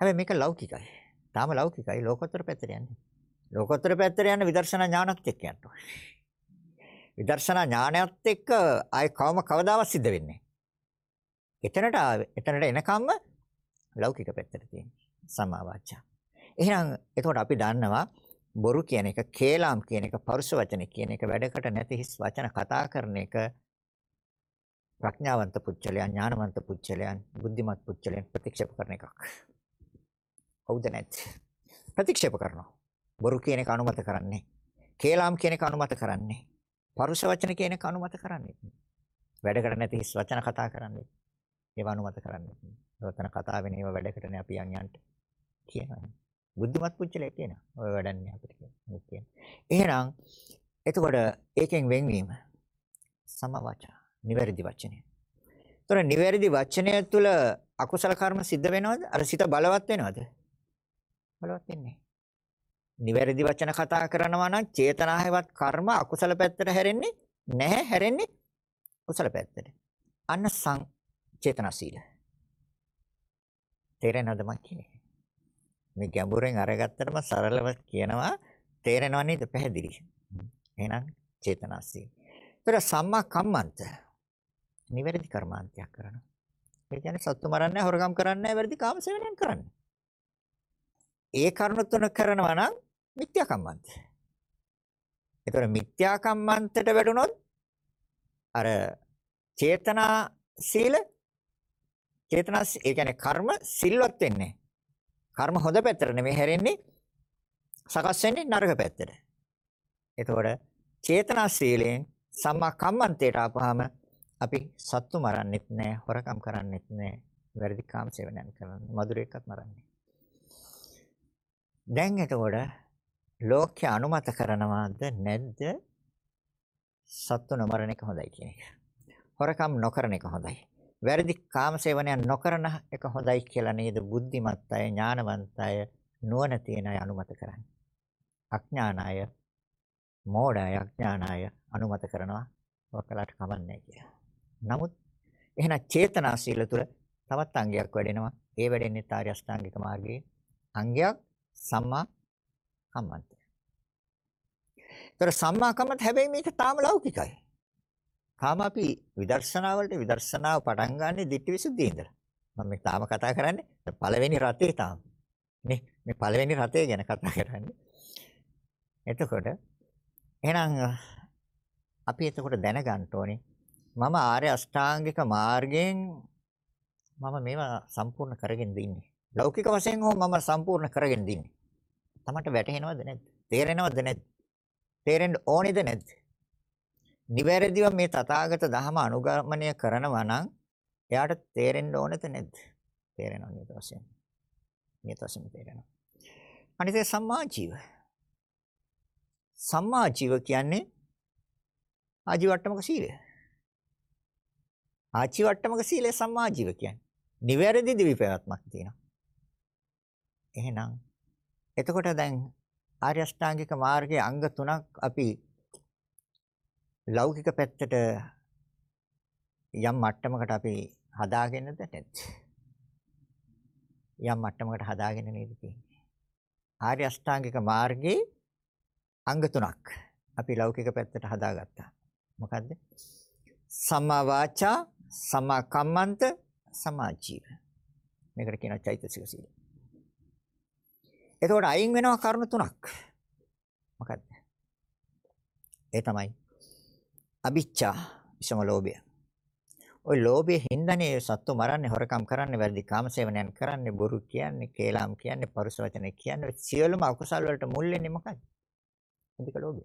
හැබැයි මේක ලෞකිකයි. තාම ලෞකිකයි ලෝකෝත්තර පැත්තට යන්නේ. ලෝකෝත්තර පැත්තට යන විදර්ශනා ඥානත් එක්ක යනවා. විදර්ශනා ඥානයත් එක්ක ආය කවම කවදාවත් සිද්ධ වෙන්නේ එතනට එතනට එනකම්ම ලෞකික පැත්තට තියෙන්නේ සම්මා වාචා. එහෙනම් එතකොට අපි දන්නවා බොරු කියන එක, කේලාම් කියන එක, පරුෂ වචන කියන එක වැඩකට නැති හිස් වචන කතා කරන එක ප්‍රඥාවන්ත පුච්චලයන්, ඥානවන්ත පුච්චලයන්, බුද්ධිමත් පුච්චලයන් ප්‍රතික්ෂේප කරන එකක්. හවුද නැත්? ප්‍රතික්ෂේප කරනවා. බොරු කියන එක අනුමත කරන්නේ. කේලාම් කියන එක අනුමත කරන්නේ. පරුෂ වචන කියන එක අනුමත කරන්නේ. වැඩකට නැති හිස් වචන කතා කරන්නේ. ඒව අනුමත කරන්නේ. රතන කතාවෙන් ඒව වැඩකටනේ අපි යන් යන්ට කියනවා. බුද්ධිමත් පුච්චලේ කියනවා. ඔය වැඩන්නේ අපිට කියන්නේ. එහෙනම් එතකොට ඒකෙන් වෙන්වීම සමවචා නිවැරදි වචනය. ඒතර නිවැරදි වචනය තුළ අකුසල කර්ම සිද්ධ වෙනවද? අර සිත බලවත් වෙනවද? බලවත් වෙන්නේ නිවැරදි වචන කතා කරනවා නම් චේතනාහෙවත් කර්ම අකුසල පැත්තට හැරෙන්නේ නැහැ හැරෙන්නේ කුසල පැත්තට. අන්න සං චේතනාශීල. තේරෙනවද මම කියන්නේ? මේ ගැඹුරෙන් අරගත්තටම සරලව කියනවා තේරෙනව නේද පැහැදිලි. එහෙනම් චේතනාසී. ඒතර සම්මා කම්මන්ත නිවැරදි කර්මාන්තයක් කරනවා. ඒ කියන්නේ සත්තු මරන්නේ හොරගම් කරන්නේ වැරදි කාම සේවනයන් කරන්නේ. ඒ කරුණු තුන කරනවා නම් මිත්‍යා කම්මන්ත. ඒතර මිත්‍යා කම්මන්තට වැටුනොත් අර චේතනා සීල චේතනා ඒ කියන්නේ කර්ම සිල්වත් වෙන්නේ. කර්ම හොඳ පැත්තට නෙමෙයි හැරෙන්නේ සකස් වෙන්නේ නරක පැත්තට. එතකොට චේතනා සීලයෙන් සම්මා කම්මන්තයට ආපහම අපි සත්තු මරන්නෙත් නෑ, හොරකම් කරන්නෙත් නෑ, වැරදි කාම සේවනයන් කරන්නේ, මధుරයක්වත් මරන්නේ. දැන් එතකොට ලෝක්‍ය අනුමත කරනවාද නැද්ද? සත්තු නොමරන එක හොඳයි කියන එක. හොරකම් නොකරන එක හොඳයි. වැරදි කාමසේවනයන් නොකරන එක හොඳයි කියලා නේද බුද්ධිමත් අය ඥානවන්ත අය නුවණ තියෙන අය අනුමත කරන්නේ. අඥාන අය මෝඩ අය අඥාන අය අනුමත කරනවා ඔකලට කමන්නේ කියලා. නමුත් එහෙනම් චේතනා සීල තුළ තවත් අංගයක් වැඩෙනවා. ඒ වැඩෙන්නේ ආර්ය අෂ්ටාංගික මාර්ගයේ අංගයක් සම්මා කම්මන්ත. ඒතර සම්මා කම්මන්ත හැබැයි මේක තාම ලෞකිකයි. තාම අපි විදර්ශනා වලට විදර්ශනාව පටන් ගන්නෙ ditthi visuddhi ඉඳලා. මම මේ තාම කතා කරන්නේ පළවෙනි රතේ තාම. නේ මේ පළවෙනි රතේ ගැන කතා කරන්නේ. එතකොට එහෙනම් අපි එතකොට දැනගන්න ඕනේ මම ආර්ය අෂ්ටාංගික මාර්ගයෙන් මම මේවා සම්පූර්ණ කරගෙන දින්නේ. ලෞකික වශයෙන් හෝ මම සම්පූර්ණ කරගෙන දින්නේ. තමන්ට වැටහෙනවද නැද්ද? තේරෙනවද නැද්ද? තේරෙන්න ඕනේද නැද්ද? නිවැරදිව මේ තථාගත ධහම අනුගමනය කරනවා නම් එයාට තේරෙන්න ඕනද නැද්ද? තේරෙනවා නේද වශයෙන්. නියත වශයෙන් තේරෙනවා. අනිත් සම්මා ජීව. සම්මා ජීව කියන්නේ ආජීවට්ටමක සීලය. ආජීවට්ටමක සීලය සම්මා ජීව කියන්නේ. නිවැරදි දිවි පැවැත්මක් තියෙනවා. එහෙනම් එතකොට දැන් ආර්ය අෂ්ටාංගික මාර්ගයේ අංග තුනක් අපි ලෞකික පැත්තට යම් මට්ටමකට අපි හදාගෙනද නැත්ද? යම් මට්ටමකට හදාගෙන නේද තියෙන්නේ. ආර්ය අෂ්ටාංගික මාර්ගයේ අංග තුනක් අපි ලෞකික පැත්තට හදාගත්තා. මොකද්ද? සම්මා වාචා, සම්මා කම්මන්ත, සම්මා ජීව. මේකට කියනවා චෛතසික සීල. එතකොට අයින් වෙනවා කරුණු තුනක්. මොකද්ද? ඒ තමයි අවිච්ඡා විසම ලෝභය. ওই ලෝභයේ හින්දානේ සත්තු මරන්නේ හොරකම් කරන්නේ වැරදි කාමසේවනයන් කරන්නේ බොරු කියන්නේ කේලාම් කියන්නේ පරුස වචන කියන්නේ සියලුම අකුසල් වලට මුල් වෙන්නේ මොකද්ද? අධික ලෝභය.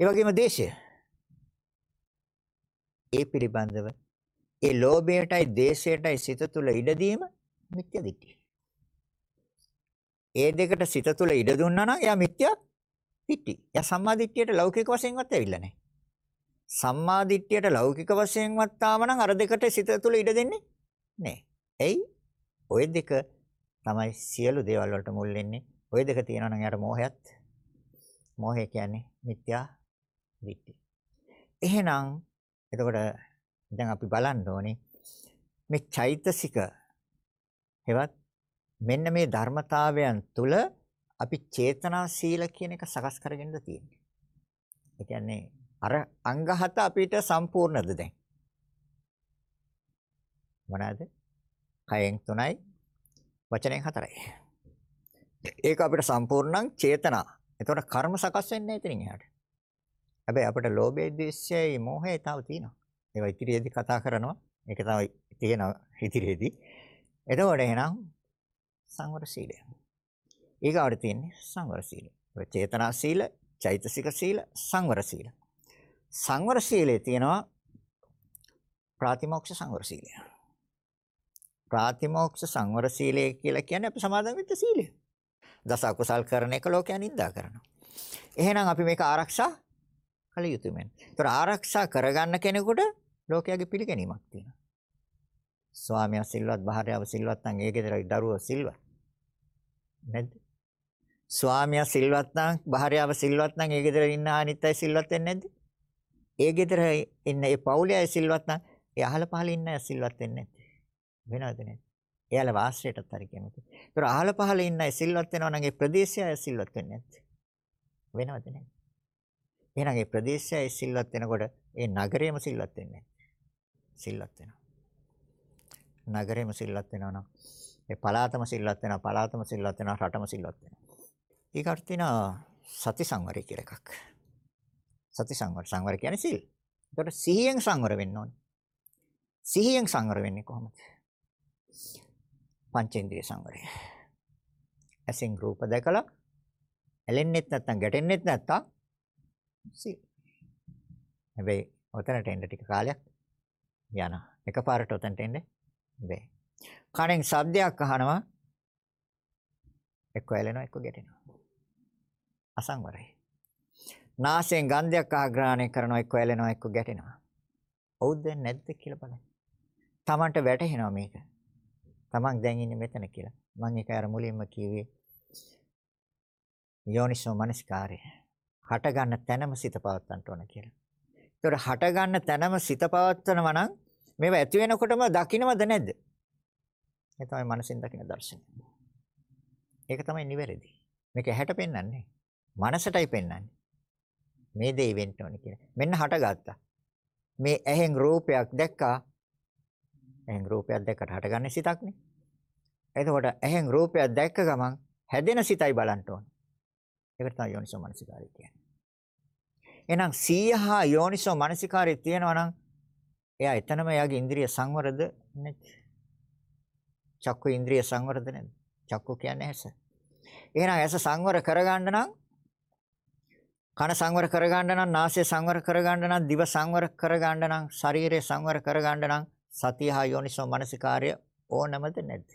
ඒ වගේම දේශය. ඒ පිළිබඳව ඒ ලෝභයටයි දේශයටයි සිත තුළ ඉඩ දීම මිත්‍ය දිට්ඨිය. ඒ දෙකට සිත තුළ ඉඩ දුන්නා නම් එයා මිත්‍යා දිට්ඨි. එයා සම්මා දිට්ඨියට ලෞකික වශයෙන්වත් ඇවිල්ලා නැහැ. සම්මා දිට්ඨියට ලෞකික වශයෙන්වත් ආව නම් අර දෙකට සිත තුළ ඉඩ දෙන්නේ නැහැ. එයි ওই දෙක තමයි සියලු දේවල් වලට මුල් වෙන්නේ. ওই දෙක තියෙනවා නම් යාට මෝහයත් මෝහය කියන්නේ මිත්‍යා දිට්ඨි. එහෙනම් එතකොට දැන් අපි බලන්න ඕනේ මේ චෛතසික හෙවත් මෙන්න මේ ධර්මතාවයන් තුල අපි චේතනා සීල කියන එක සකස් කරගෙනද තියෙන්නේ. ඒ කියන්නේ අර අංග හත අපිට සම්පූර්ණද දැන්? මොනවාද? කයෙන් තුනයි වචනෙන් හතරයි. ඒක අපිට සම්පූර්ණං චේතනා. එතකොට කර්ම සකස් වෙන්නේ එතනින් එහාට. හැබැයි අපිට ලෝභය, ද්වේෂයයි, මෝහයයි තව තියෙනවා. ඒවා ඉතිරියේදී කතා කරනවා. ඒක තමයි තියෙනවා ඉතිරියේදී. එතකොට එහෙනම් සංවර සීලය. ඊගාවට තියෙන්නේ සංවර සීලය. චේතනා සීල, චෛතසික සීල, සංවර සීල. සංවර සීලයේ තියෙනවා ප්‍රාතිමෝක්ෂ සංවර සීලය. ප්‍රාතිමෝක්ෂ සංවර සීලය කියලා කියන්නේ අපි සමාදන් වෙච්ච සීලය. දස අකුසල් කරන එක ලෝකයන් නිඳා කරනවා. එහෙනම් අපි මේක ආරක්ෂා කළ යුතුමයි. ඒතර ආරක්ෂා කරගන්න කෙනෙකුට ලෝකයාගේ පිළිගැනීමක් තියෙනවා. ස්වාමියා සිල්වත්, භාර්යාව සිල්වත් නම් ඒ ගෙදර දරුවෝ සිල්වත්. නැද්ද? ස්වාමියා සිල්වත් නම් භාර්යාව සිල්වත් නම් ඒ ගෙදර ඉන්න අනිත් අය සිල්වත් වෙන්නේ නැද්ද? ඒ ගෙදර ඉන්න ඒ පවුලේ අය සිල්වත් නම් ඒ අහල පහල ඉන්න අය සිල්වත් වෙන්නේ නැද්ද? වෙනවද නැද්ද? එයාලා වාසයටත් හරි කැමති. ඒතර අහල පහල ඉන්න අය සිල්වත් වෙනවා නම් ඒ ප්‍රදේශය අය සිල්වත් වෙන්නේ නැද්ද? වෙනවද නැද්ද? එහෙනම් ඒ ප්‍රදේශය අය සිල්වත් වෙනකොට ඒ නගරයම සිල්වත් වෙන්නේ සිල්වත් වෙනවා. නගරෙම සිල්වත් වෙනවා නම් ඒ පළාතම සිල්වත් වෙනවා පළාතම සිල්වත් වෙනවා රටම සිල්වත් වෙනවා. ඊකට තියෙනවා සති සංවරය කියලා එකක්. සති සංවර සංවර කියන්නේ සිල්. ඒකට සිහියෙන් සංවර වෙන්න ඕනේ. සිහියෙන් සංවර වෙන්නේ කොහොමද? පංචේන්ද්‍රිය සංවරය. ඇසින් රූප දැකලා ඇලෙන්නෙත් නැත්නම් ගැටෙන්නෙත් නැත්නම් සිල්. හැබැයි ඔතනට එන්න ටික කාලයක් යනවා. එකපාරට ඔතනට එන්නේ බෑ. කණෙන් ශබ්දයක් අහනවා එක්ක ඇලෙනවා එක්ක ගැටෙනවා. අසංවරයි. නාසයෙන් ගන්ධයක් ආග්‍රහණය කරනවා එක්ක ඇලෙනවා එක්ක ගැටෙනවා. හවුද නැද්ද කියලා බලන්න. Tamanට වැටහෙනවා මේක. Taman දැන් ඉන්නේ මෙතන කියලා. මම ඒක අර මුලින්ම කිව්වේ යෝනිසෝ මනස්කාරය. හට ගන්න තැනම සිත පවත්තන්න ඕන කියලා. ඒතකොට හට ගන්න තැනම සිත පවත්වනවා නම් මේව ඇති වෙනකොටම දකින්නවද නැද්ද? ඒ තමයි මනසින් දකින දර්ශනය. ඒක තමයි නිවැරදි. මේක ඇහැට පෙන්වන්නේ. මනසටයි පෙන්වන්නේ. මේ දේ වෙන්න ඕනේ කියලා. මෙන්න හටගත්තා. මේ ඇහෙන් රූපයක් දැක්කා. ඇහෙන් රූපයක් දැක්කට හටගන්නේ සිතක්නේ. එතකොට ඇහෙන් රූපයක් දැක්ක ගමන් හැදෙන සිතයි බලන්න ඕනේ. ඒකට තමයි යෝනිසෝ මනසිකාරය කියන්නේ. එහෙනම් 100 හා යෝනිසෝ මනසිකාරය තියෙනවා නම් එයා එතනම එයාගේ ඉන්ද්‍රිය සංවරද නැත්. චක්කු ඉන්ද්‍රිය සංවරද නැද්ද? චක්කු කියන්නේ ඇස. එහෙනම් ඇස සංවර කරගන්න නම් කන සංවර කරගන්න නම් නාසය සංවර කරගන්න නම් දිව සංවර කරගන්න නම් ශරීරය සංවර කරගන්න නම් සතිය හා යෝනිසෝ මනසිකාර්ය ඕනමද නැද්ද?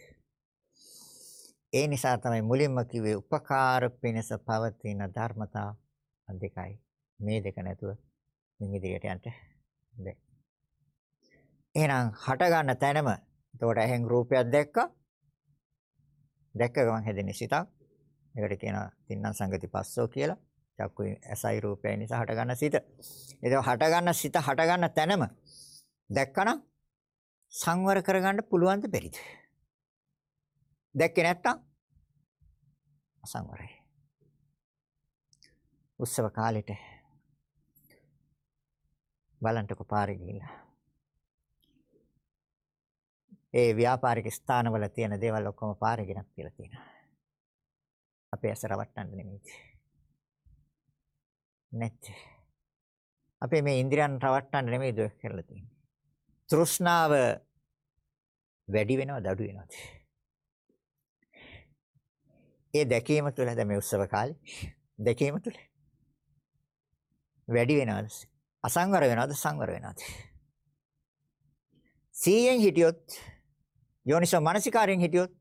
ඒ නිසා තමයි මුලින්ම කිව්වේ උපකාර පිණිස පවතින ධර්මතා දෙකයි. මේ දෙක නැතුව මින් ඉදිරියට යන්න බැහැ. එහෙනම් හට ගන්න තැනම එතකොට ඇහෙන් රූපයක් දැක්කා. දැක්ක ගමන් හැදෙන සිතක්. ඒකට කියනවා තින්නම් සංගති පස්සෝ කියලා. චක්කු ඇසයි රූපයයි නිසා හට ගන්න සිත. ඒක හට ගන්න සිත හට ගන්න තැනම දැක්කනම් සංවර කරගන්න පුළුවන්ද බැරිද? දැක්කේ නැත්තම් අසංවරයි. උත්සව කාලෙට බලන්ටකො පාරේ ගිහිල්ලා ඒ ව්‍යාපාරික ස්ථානවල තියෙන දේවල් ඔක්කොම පාරේ ගෙනත් කියලා තියෙනවා. අපේ ඇස රවට්ටන්න නෙමෙයි. නැත්. අපේ මේ ඉන්ද්‍රියන් රවට්ටන්න නෙමෙයි දුක් කරලා තියෙන්නේ. තෘෂ්ණාව වැඩි වෙනවද අඩු වෙනවද? ඒ දැකීම තුළ දැන් මේ උත්සව කාලේ දැකීම තුළ වැඩි වෙනවද? අසංවර වෙනවද? සංවර වෙනවද? සීයෙන් හිටියොත් යෝනිසෝ මානසිකාරයෙන් හිටියොත්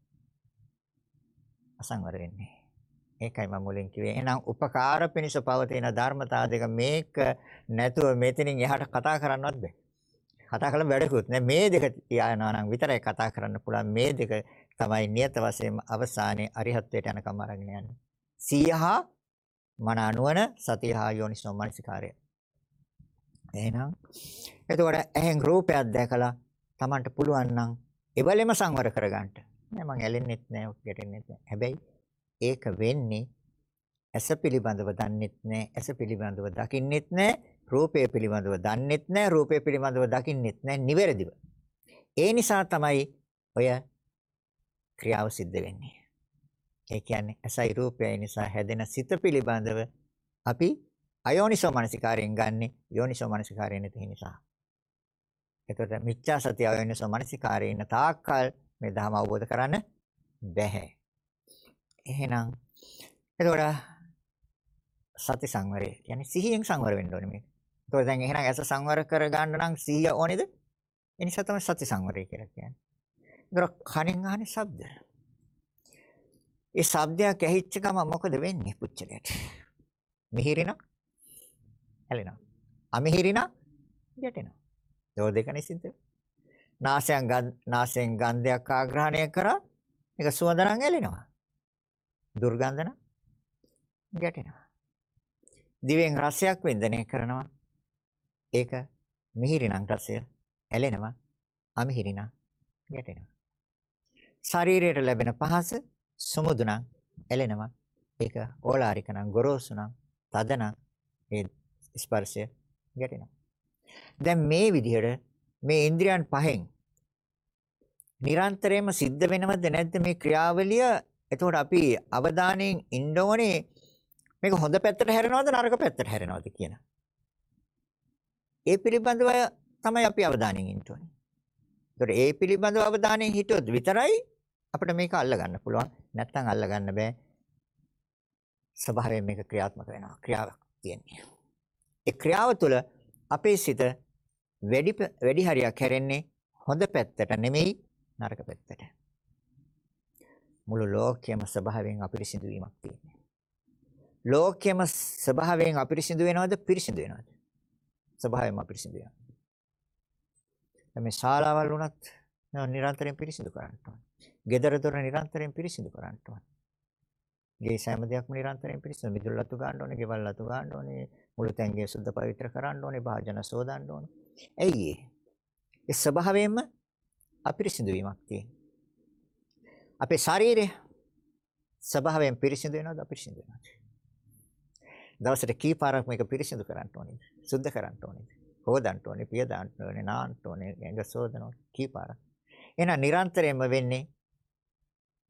අසංවර වෙන්නේ. ඒකයි මම මුලින් කිව්වේ. එහෙනම් උපකාර පිණිස පවතින ධර්මතා දෙක මේක නැතුව මෙතනින් එහාට කතා කරන්නවත් බෑ. කතා කළ වැඩකුත් නෑ. මේ දෙක තියානවා නම් විතරයි කතා කරන්න පුළුවන්. මේ දෙක තමයි නියත වශයෙන්ම අවසානයේ අරිහත්ත්වයට යනකම් අරගෙන යන්නේ. සීහා මන අනුවන සතියහා යෝනිසෝ මනසිකාරය. එහෙනම් එතකොට ඇහෙන් රූපයක් දැකලා Tamanට පුළුවන් නම් එවලෙම සංවර කරගන්න. නෑ මං ඇලෙන්නෙත් නෑ ගැටෙන්නෙත් නෑ. හැබැයි ඒක වෙන්නේ ඇස පිළිබඳව දන්නෙත් නෑ ඇස පිළිබඳව දකින්නෙත් නෑ රූපය පිළිබඳව දන්නෙත් නෑ රූපය පිළිබඳව දකින්නෙත් නෑ නිවැරදිව. ඒ නිසා තමයි ඔය ක්‍රියාව සිද්ධ වෙන්නේ. ඒ කියන්නේ ඇසයි රූපයයි නිසා හැදෙන සිත පිළිබඳව අපි අයෝනිසෝ මනසිකාරයෙන් ගන්නෙ යෝනිසෝ මනසිකාරයෙන් නැති නිසා. එතකොට මිච්ඡා සතිය අයෝනිසෝ මනසිකාරයෙන් ඉන්න තාක්කල් මේ ධර්ම අවබෝධ කරන්න බැහැ. එහෙනම් එතකොට සති සංවරය කියන්නේ සිහියෙන් සංවර වෙන්න ඕනේ මේක. එතකොට දැන් එහෙනම් ඇස සංවර කර ගන්න නම් සිහිය ඕනේද? ඒ නිසා තමයි සති සංවරය කියලා කියන්නේ. එතකොට කණෙන් අහන්නේ ශබ්ද. ඒ ශබ්දයක් ඇහිච්ච ගම මොකද වෙන්නේ පුච්චලයට? මිහිරිනා ඇලෙනවා. අමිහිරිනා ගැටෙනවා. ඒ දෙකනේ සිද්ධ වෙන්නේ. නාසයෙන් නාසයෙන් ගන්ධයක් ආග්‍රහණය කරා ඒක සුවඳ නම් ඇලෙනවා. දුර්ගන්ධ නම් ගැටෙනවා. දිවෙන් රසයක් වින්දනය කරනවා. ඒක මිහිරි නම් රසය ඇලෙනවා. අමිහිරි නම් ගැටෙනවා. ශරීරයට ලැබෙන පහස සමුදු නම් ඇලෙනවා. ඒක ඕලාරික නම් ගොරෝසු නම් තද නම් ඒ ස්පර්ශය ගැටෙනවා. දැන් මේ විදිහට මේ ඉන්ද්‍රියන් පහෙන් නිරන්තරයෙන්ම සිද්ධ වෙනවද නැද්ද මේ ක්‍රියාවලිය? එතකොට අපි අවධානයෙන් ඉන්න ඕනේ මේක හොඳ පැත්තට හැරෙනවද නරක පැත්තට හැරෙනවද කියන. ඒ පිළිබඳව තමයි අපි අවධානයෙන් ඉන්න ඕනේ. ඒතකොට ඒ පිළිබඳව අවධානයෙන් හිටියොත් විතරයි අපිට මේක අල්ලගන්න පුළුවන්. නැත්නම් අල්ලගන්න බෑ. ස්වභාවයෙන් මේක ක්‍රියාත්මක වෙනවා. ක්‍රියාවක් තියෙන්නේ. ඒ ක්‍රියාව තුළ අපේ සිත වැඩි වැඩි හරියක් හැරෙන්නේ හොඳ පැත්තට නෙමෙයි නරක පැත්තට. මුළු ලෝකයේම ස්වභාවයෙන් අපිරිසිදු වීමක් තියෙනවා. ලෝකයේම ස්වභාවයෙන් අපිරිසිදු වෙනවද පිරිසිදු වෙනවද? ස්වභාවයෙන්ම අපිරිසිදු වෙනවා. මේ ශාලාවල් උනත් නිරන්තරයෙන් පිරිසිදු කරන්න ඕනේ. ගෙදර දොර නිරන්තරයෙන් පිරිසිදු කරන්න ඕනේ. ගේ සෑම දෙයක්ම නිරන්තරයෙන් පිරිසිදු මිදුල් ලතු ගන්න ඕනේ, ගෙවල් ලතු ගන්න ඕනේ, මුළු තැන්ගේ සුද්ධ පවිත්‍ර කරන්න ඕනේ, භාජන සෝදන්න ඕනේ. ඇයි ඒ? ඒ ස්වභාවයෙන්ම අපිරිසිදු වීමක් තියෙනවා. අපේ ශරීරය ස්වභාවයෙන් පිරිසිදු වෙනවද අපිරිසිදු වෙනවද? දවසට කී පාරක් මේක පිරිසිදු කරන්න ඕනේද? සුද්ධ කරන්න ඕනේද? හොදන්න ඕනේ, පිය දාන්න ඕනේ, නාන්න ඕනේ, ඇඟ සෝදනවා කී පාරක්. එහෙනම් නිරන්තරයෙන්ම වෙන්නේ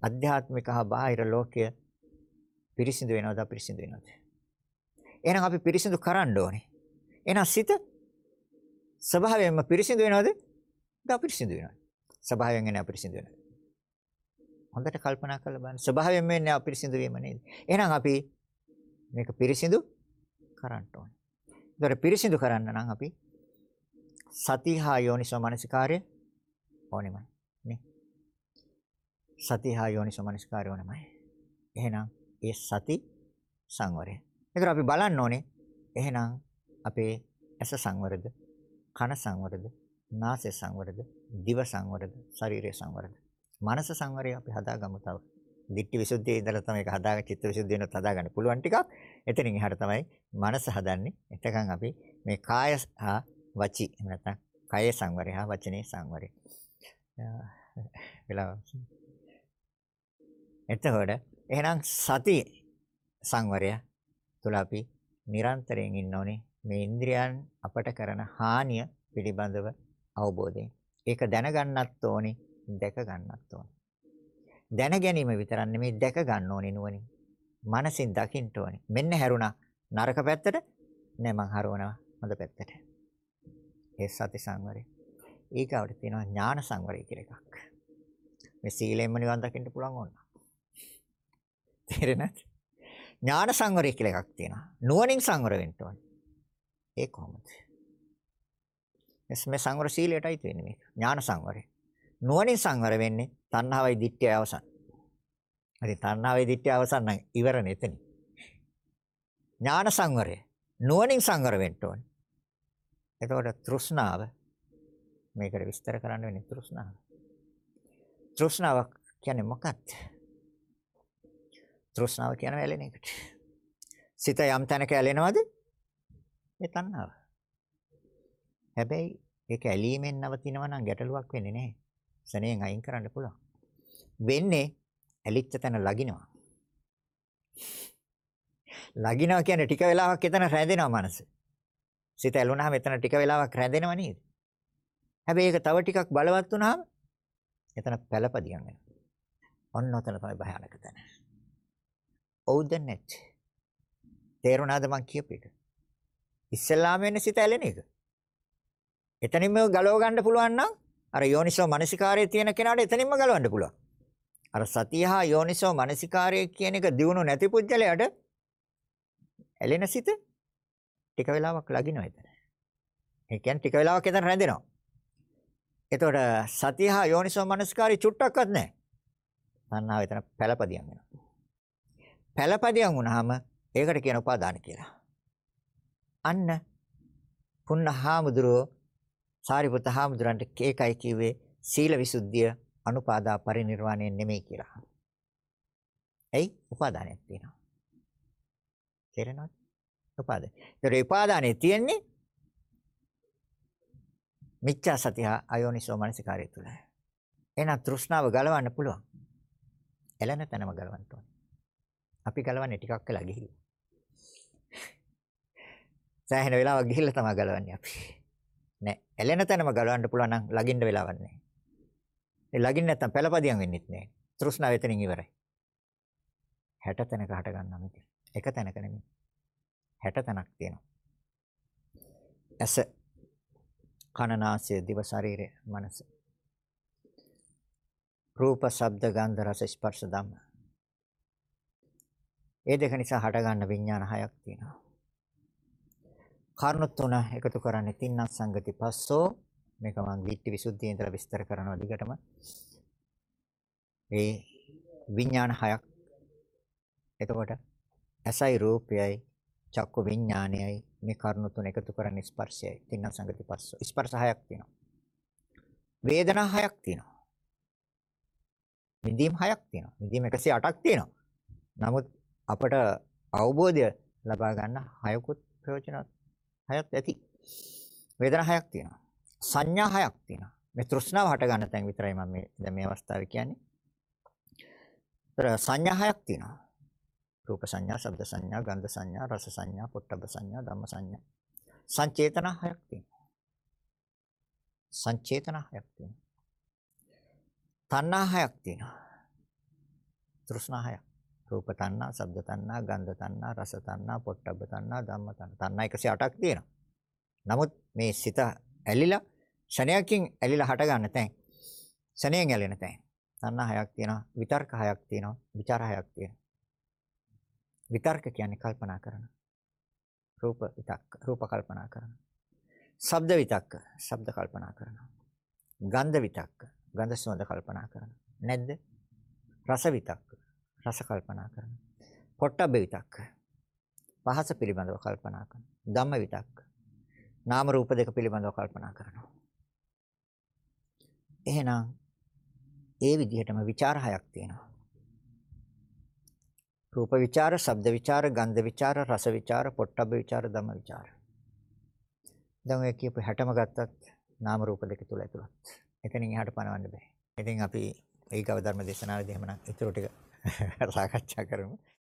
අධ්‍යාත්මික හා බාහිර ලෝකය පිරිසිදු වෙනවද අපිරිසිදු වෙනවද? එහෙනම් අපි පිරිසිදු කරන්න ඕනේ. එහෙනම් සිත ස්වභාවයෙන්ම පිරිසිදු වෙනවද? අපිරිසිදු වෙනවද? ස්වභාවයෙන් එන්නේ අපිරිසිදු වෙනවද? හොඳට කල්පනා කරලා බලන්න. ස්වභාවයෙන්ම එන්නේ අපිරිසිදු වීම නේද? එහෙනම් අපි මේක පිරිසිදු කරන්න ඕනේ. ඒතර පිරිසිදු කරන්න නම් අපි සතිහා යෝනිසෝ මනසිකාර්ය ඕනෙමයි. නේ? සතිහා යෝනිසෝ මනසිකාර්ය ඕනෙමයි. එහෙනම් ඒ සති සංවරය. ඒතර අපි බලන්න ඕනේ එහෙනම් අපේ ඇස සංවරද, කන සංවරද, නාසය සංවරද, දිව සංවරද, ශරීරය සංවරද. මනස සංවරය අපි හදාගමු තව. දිට්ඨි විසුද්ධියේ ඉඳලා තමයි ඒක හදාගන්න චිත්ත විසුද්ධිය වෙනත් හදාගන්න පුළුවන් ටිකක්. එතනින් එහාට තමයි මනස හදන්නේ. එතකන් අපි මේ කාය හා වචි නැත්නම් කය සංවරය හා වචනේ සංවරය. වෙලා එතකොට එහෙනම් සති සංවරය තුළ අපි නිරන්තරයෙන් ඉන්න ඕනේ මේ ඉන්ද්‍රියන් අපට කරන හානිය පිළිබඳව අවබෝධයෙන්. ඒක දැනගන්නත් ඕනේ, දැක ගන්නත් ඕනේ. දැන ගැනීම විතරක් නෙමෙයි දැක ගන්න ඕනේ නුවණින්. මනසින් දකින්න ඕනේ. මෙන්න හැරුණා නරක පැත්තට නෑ මං හරවනවා හොඳ පැත්තට. ඒ සති සංවරය. ඊගාවට තියෙනවා ඥාන සංවරය කියලා එකක්. මේ සීලයෙන්ම නිවන් දකින්න පුළුවන් ඕන. තේරෙනවද? ඥාන සංවරය කියලා එකක් තියෙනවා. නුවණින් සංවර වෙන්න ඕනේ. ඒ කොහොමද? මේ සංවර සීලයටයි තියෙන්නේ මේක. ඥාන සංවරය. නුවණින් සංවර වෙන්නේ තණ්හාවයි දිට්ඨියයි අවසන්. හරි තණ්හාවේ දිට්ඨිය අවසන් නම් ඉවරනේ එතන. ඥාන සංවරය. නුවණින් සංවර වෙන්න ඕනේ. එතකොට තෘෂ්ණාව මේකට විස්තර කරන්න වෙන්නේ තෘෂ්ණාව. තෘෂ්ණාව කියන්නේ මොකක්ද? තෘෂ්ණාව කියන වැලෙන එකට. සිත යම් තැනක ඇලෙනවද? ඒ තණ්හාව. හැබැයි ඒක ඇලීමෙන් නවතිනවා නම් ගැටලුවක් වෙන්නේ නැහැ. සනේන් අයින් කරන්න පුළුවන්. වෙන්නේ ඇලිච්ච තැන ලගිනවා. ලගිනවා කියන්නේ ටික වෙලාවක් එතන රැඳෙනවා මනස. සිත ඇලුනහම එතන ටික වෙලාවක් රැඳෙනව නේද? හැබැයි ඒක තව ටිකක් බලවත් වුනහම එතන පළපදියම් වෙනවා. ඔන්න ඔතන තමයි භයානක තැන. ඔව්ද නැත්. තේරුණාද මං කියපු එක? ඉස්සෙල්ලාම වෙන්නේ සිත ඇලෙන එක. එතනින්ම ගලව ගන්න පුළුවන් නම් අර යෝනිසෝ මනසිකාරයේ තියෙන කෙනාට එතනින්ම ගලවන්න පුළුවන්. අර සතිය හා යෝනිසෝ මනසිකාරය කියන එක දිනු නැති පුජ්‍යලයට ඇලෙන සිත ටික වෙලාවක් ලගිනවා එතන. ඒ කියන්නේ ටික වෙලාවක් එතන රැඳෙනවා. එතකොට සතිය හා යෝනිසෝ මනසිකාරය චුට්ටක්වත් නැහැ. තණ්හාව එතන පළපදියම් වෙනවා. පළපදියම් වුණාම ඒකට කියන උපාදාන කියලා. අන්න පුන්නහාමුදුරෝ සාරිපුත හාමුදුරන්ට ඒකයි කිව්වේ සීල විසුද්ධිය අනුපාදා පරිනිර්වාණය නෙමෙයි කියලා. ඇයි? උපාදානයක් තියෙනවා. තේරෙනවද? උපාදාන. ඒතර උපාදානේ තියෙන්නේ මිච්ඡා සතිය අයෝනිසෝ මනසිකාරය තුල. එහෙනම් තෘෂ්ණාව ගලවන්න පුළුවන්. එළන තැනම ගලවන්න ඕනේ. අපි ගලවන්නේ ටිකක් වෙලා ගිහිල්ලා. සෑහෙන වෙලාවක් ගිහිල්ලා තමයි ගලවන්නේ අපි. නෑ එළෙන තැනම ගලවන්න පුළුවන් නම් ලගින්න වෙලාවක් නෑ. ඒ ලගින්න නැත්තම් පළපදියම් වෙන්නෙත් නෑ. තෘෂ්ණාව එතනින් ඉවරයි. 60 තැනක හට ගන්නවා මෙතන. එක තැනක නෙමෙයි. 60 තැනක් තියෙනවා. ඇස කනනාසය දිව ශරීරය මනස. රූප ශබ්ද ගන්ධ රස ස්පර්ශ ධම්ම. ඒ දෙක නිසා හට ගන්න විඥාන හයක් තියෙනවා. කරුණු තුන එකතු කරන්නේ තින්න සංගති පස්සෝ. මේක මම විට්ටි විසුද්ධියේ ඉඳලා විස්තර කරනවා දිගටම. ඒ විඥාන හයක්. එතකොට ඇසයි රූපයයි චක්කු විඥානයයි මේ කරුණු තුන එකතු කරන්නේ ස්පර්ශයයි. තින්න සංගති පස්සෝ. ස්පර්ශ හයක් තියෙනවා. වේදනා හයක් තියෙනවා. විඳීම් හයක් තියෙනවා. විඳීම් 108ක් තියෙනවා. නමුත් අපට අවබෝධය ලබා ගන්න හයකුත් ප්‍රයෝජනවත් හයක් ඇති. වේදනා හයක් තියෙනවා. සංඥා හයක් තියෙනවා. මේ තෘෂ්ණාව හට ගන්න තැන් විතරයි මම මේ දැන් මේ අවස්ථාවේ කියන්නේ. ඒතර සංඥා හයක් තියෙනවා. රූප සංඥා, ශබ්ද සංඥා, ගන්ධ සංඥා, රස සංඥා, පොට්ටබ්බ සංඥා, ධම්ම සංඥා. සංචේතන හයක් තියෙනවා. සංචේතන හයක් තියෙනවා. තණ්හා හයක් තියෙනවා. තෘෂ්ණා හයක්. රූප තණ්හා, ශබ්ද තණ්හා, ගන්ධ තණ්හා, රස තණ්හා, පොට්ටබ්බ තණ්හා, ධම්ම තණ්හා. තණ්හා 108ක් තියෙනවා. නමුත් මේ සිත ඇලිලා ෂණයකින් ඇලිලා හට ගන්න තැන්. ෂණයෙන් ඇලෙන තැන්. තණ්හා හයක් තියෙනවා, විතර්ක හයක් තියෙනවා, ਵਿਚාර හයක් තියෙනවා. විතර්ක කියන්නේ කල්පනා කරන. රූප විතක්ක, රූප කල්පනා කරන. ශබ්ද විතක්ක, ශබ්ද කල්පනා කරනවා. ගන්ධ විතක්ක, ගන්ධ සුවඳ කල්පනා කරනවා. නැද්ද? රස විතක්ක, රස කල්පනා කරනවා. පොට්ටබ්බ විතක්ක. පහස පිළිබඳව කල්පනා කරනවා. ධම්ම විතක්ක. නාම රූප දෙක පිළිබඳව කල්පනා කරනවා. එහෙනම් ඒ විදිහටම ਵਿਚාර හයක් තියෙනවා. රූප විචාර, ශබ්ද විචාර, ගන්ධ විචාර, රස විචාර, පොට්ටබ්බ විචාර, ධම්ම විචාර. දැන් ඔය කියපු 60ම ගත්තත් නාම රූප දෙක තුල ඇතුළත්. එතනින් එහාට පනවන්න බෑ. ඉතින් අපි ඊගව ධර්ම දේශනාවේදී එහෙමනම් ඊටු ටික <laughs> සාකච්ඡා කරමු.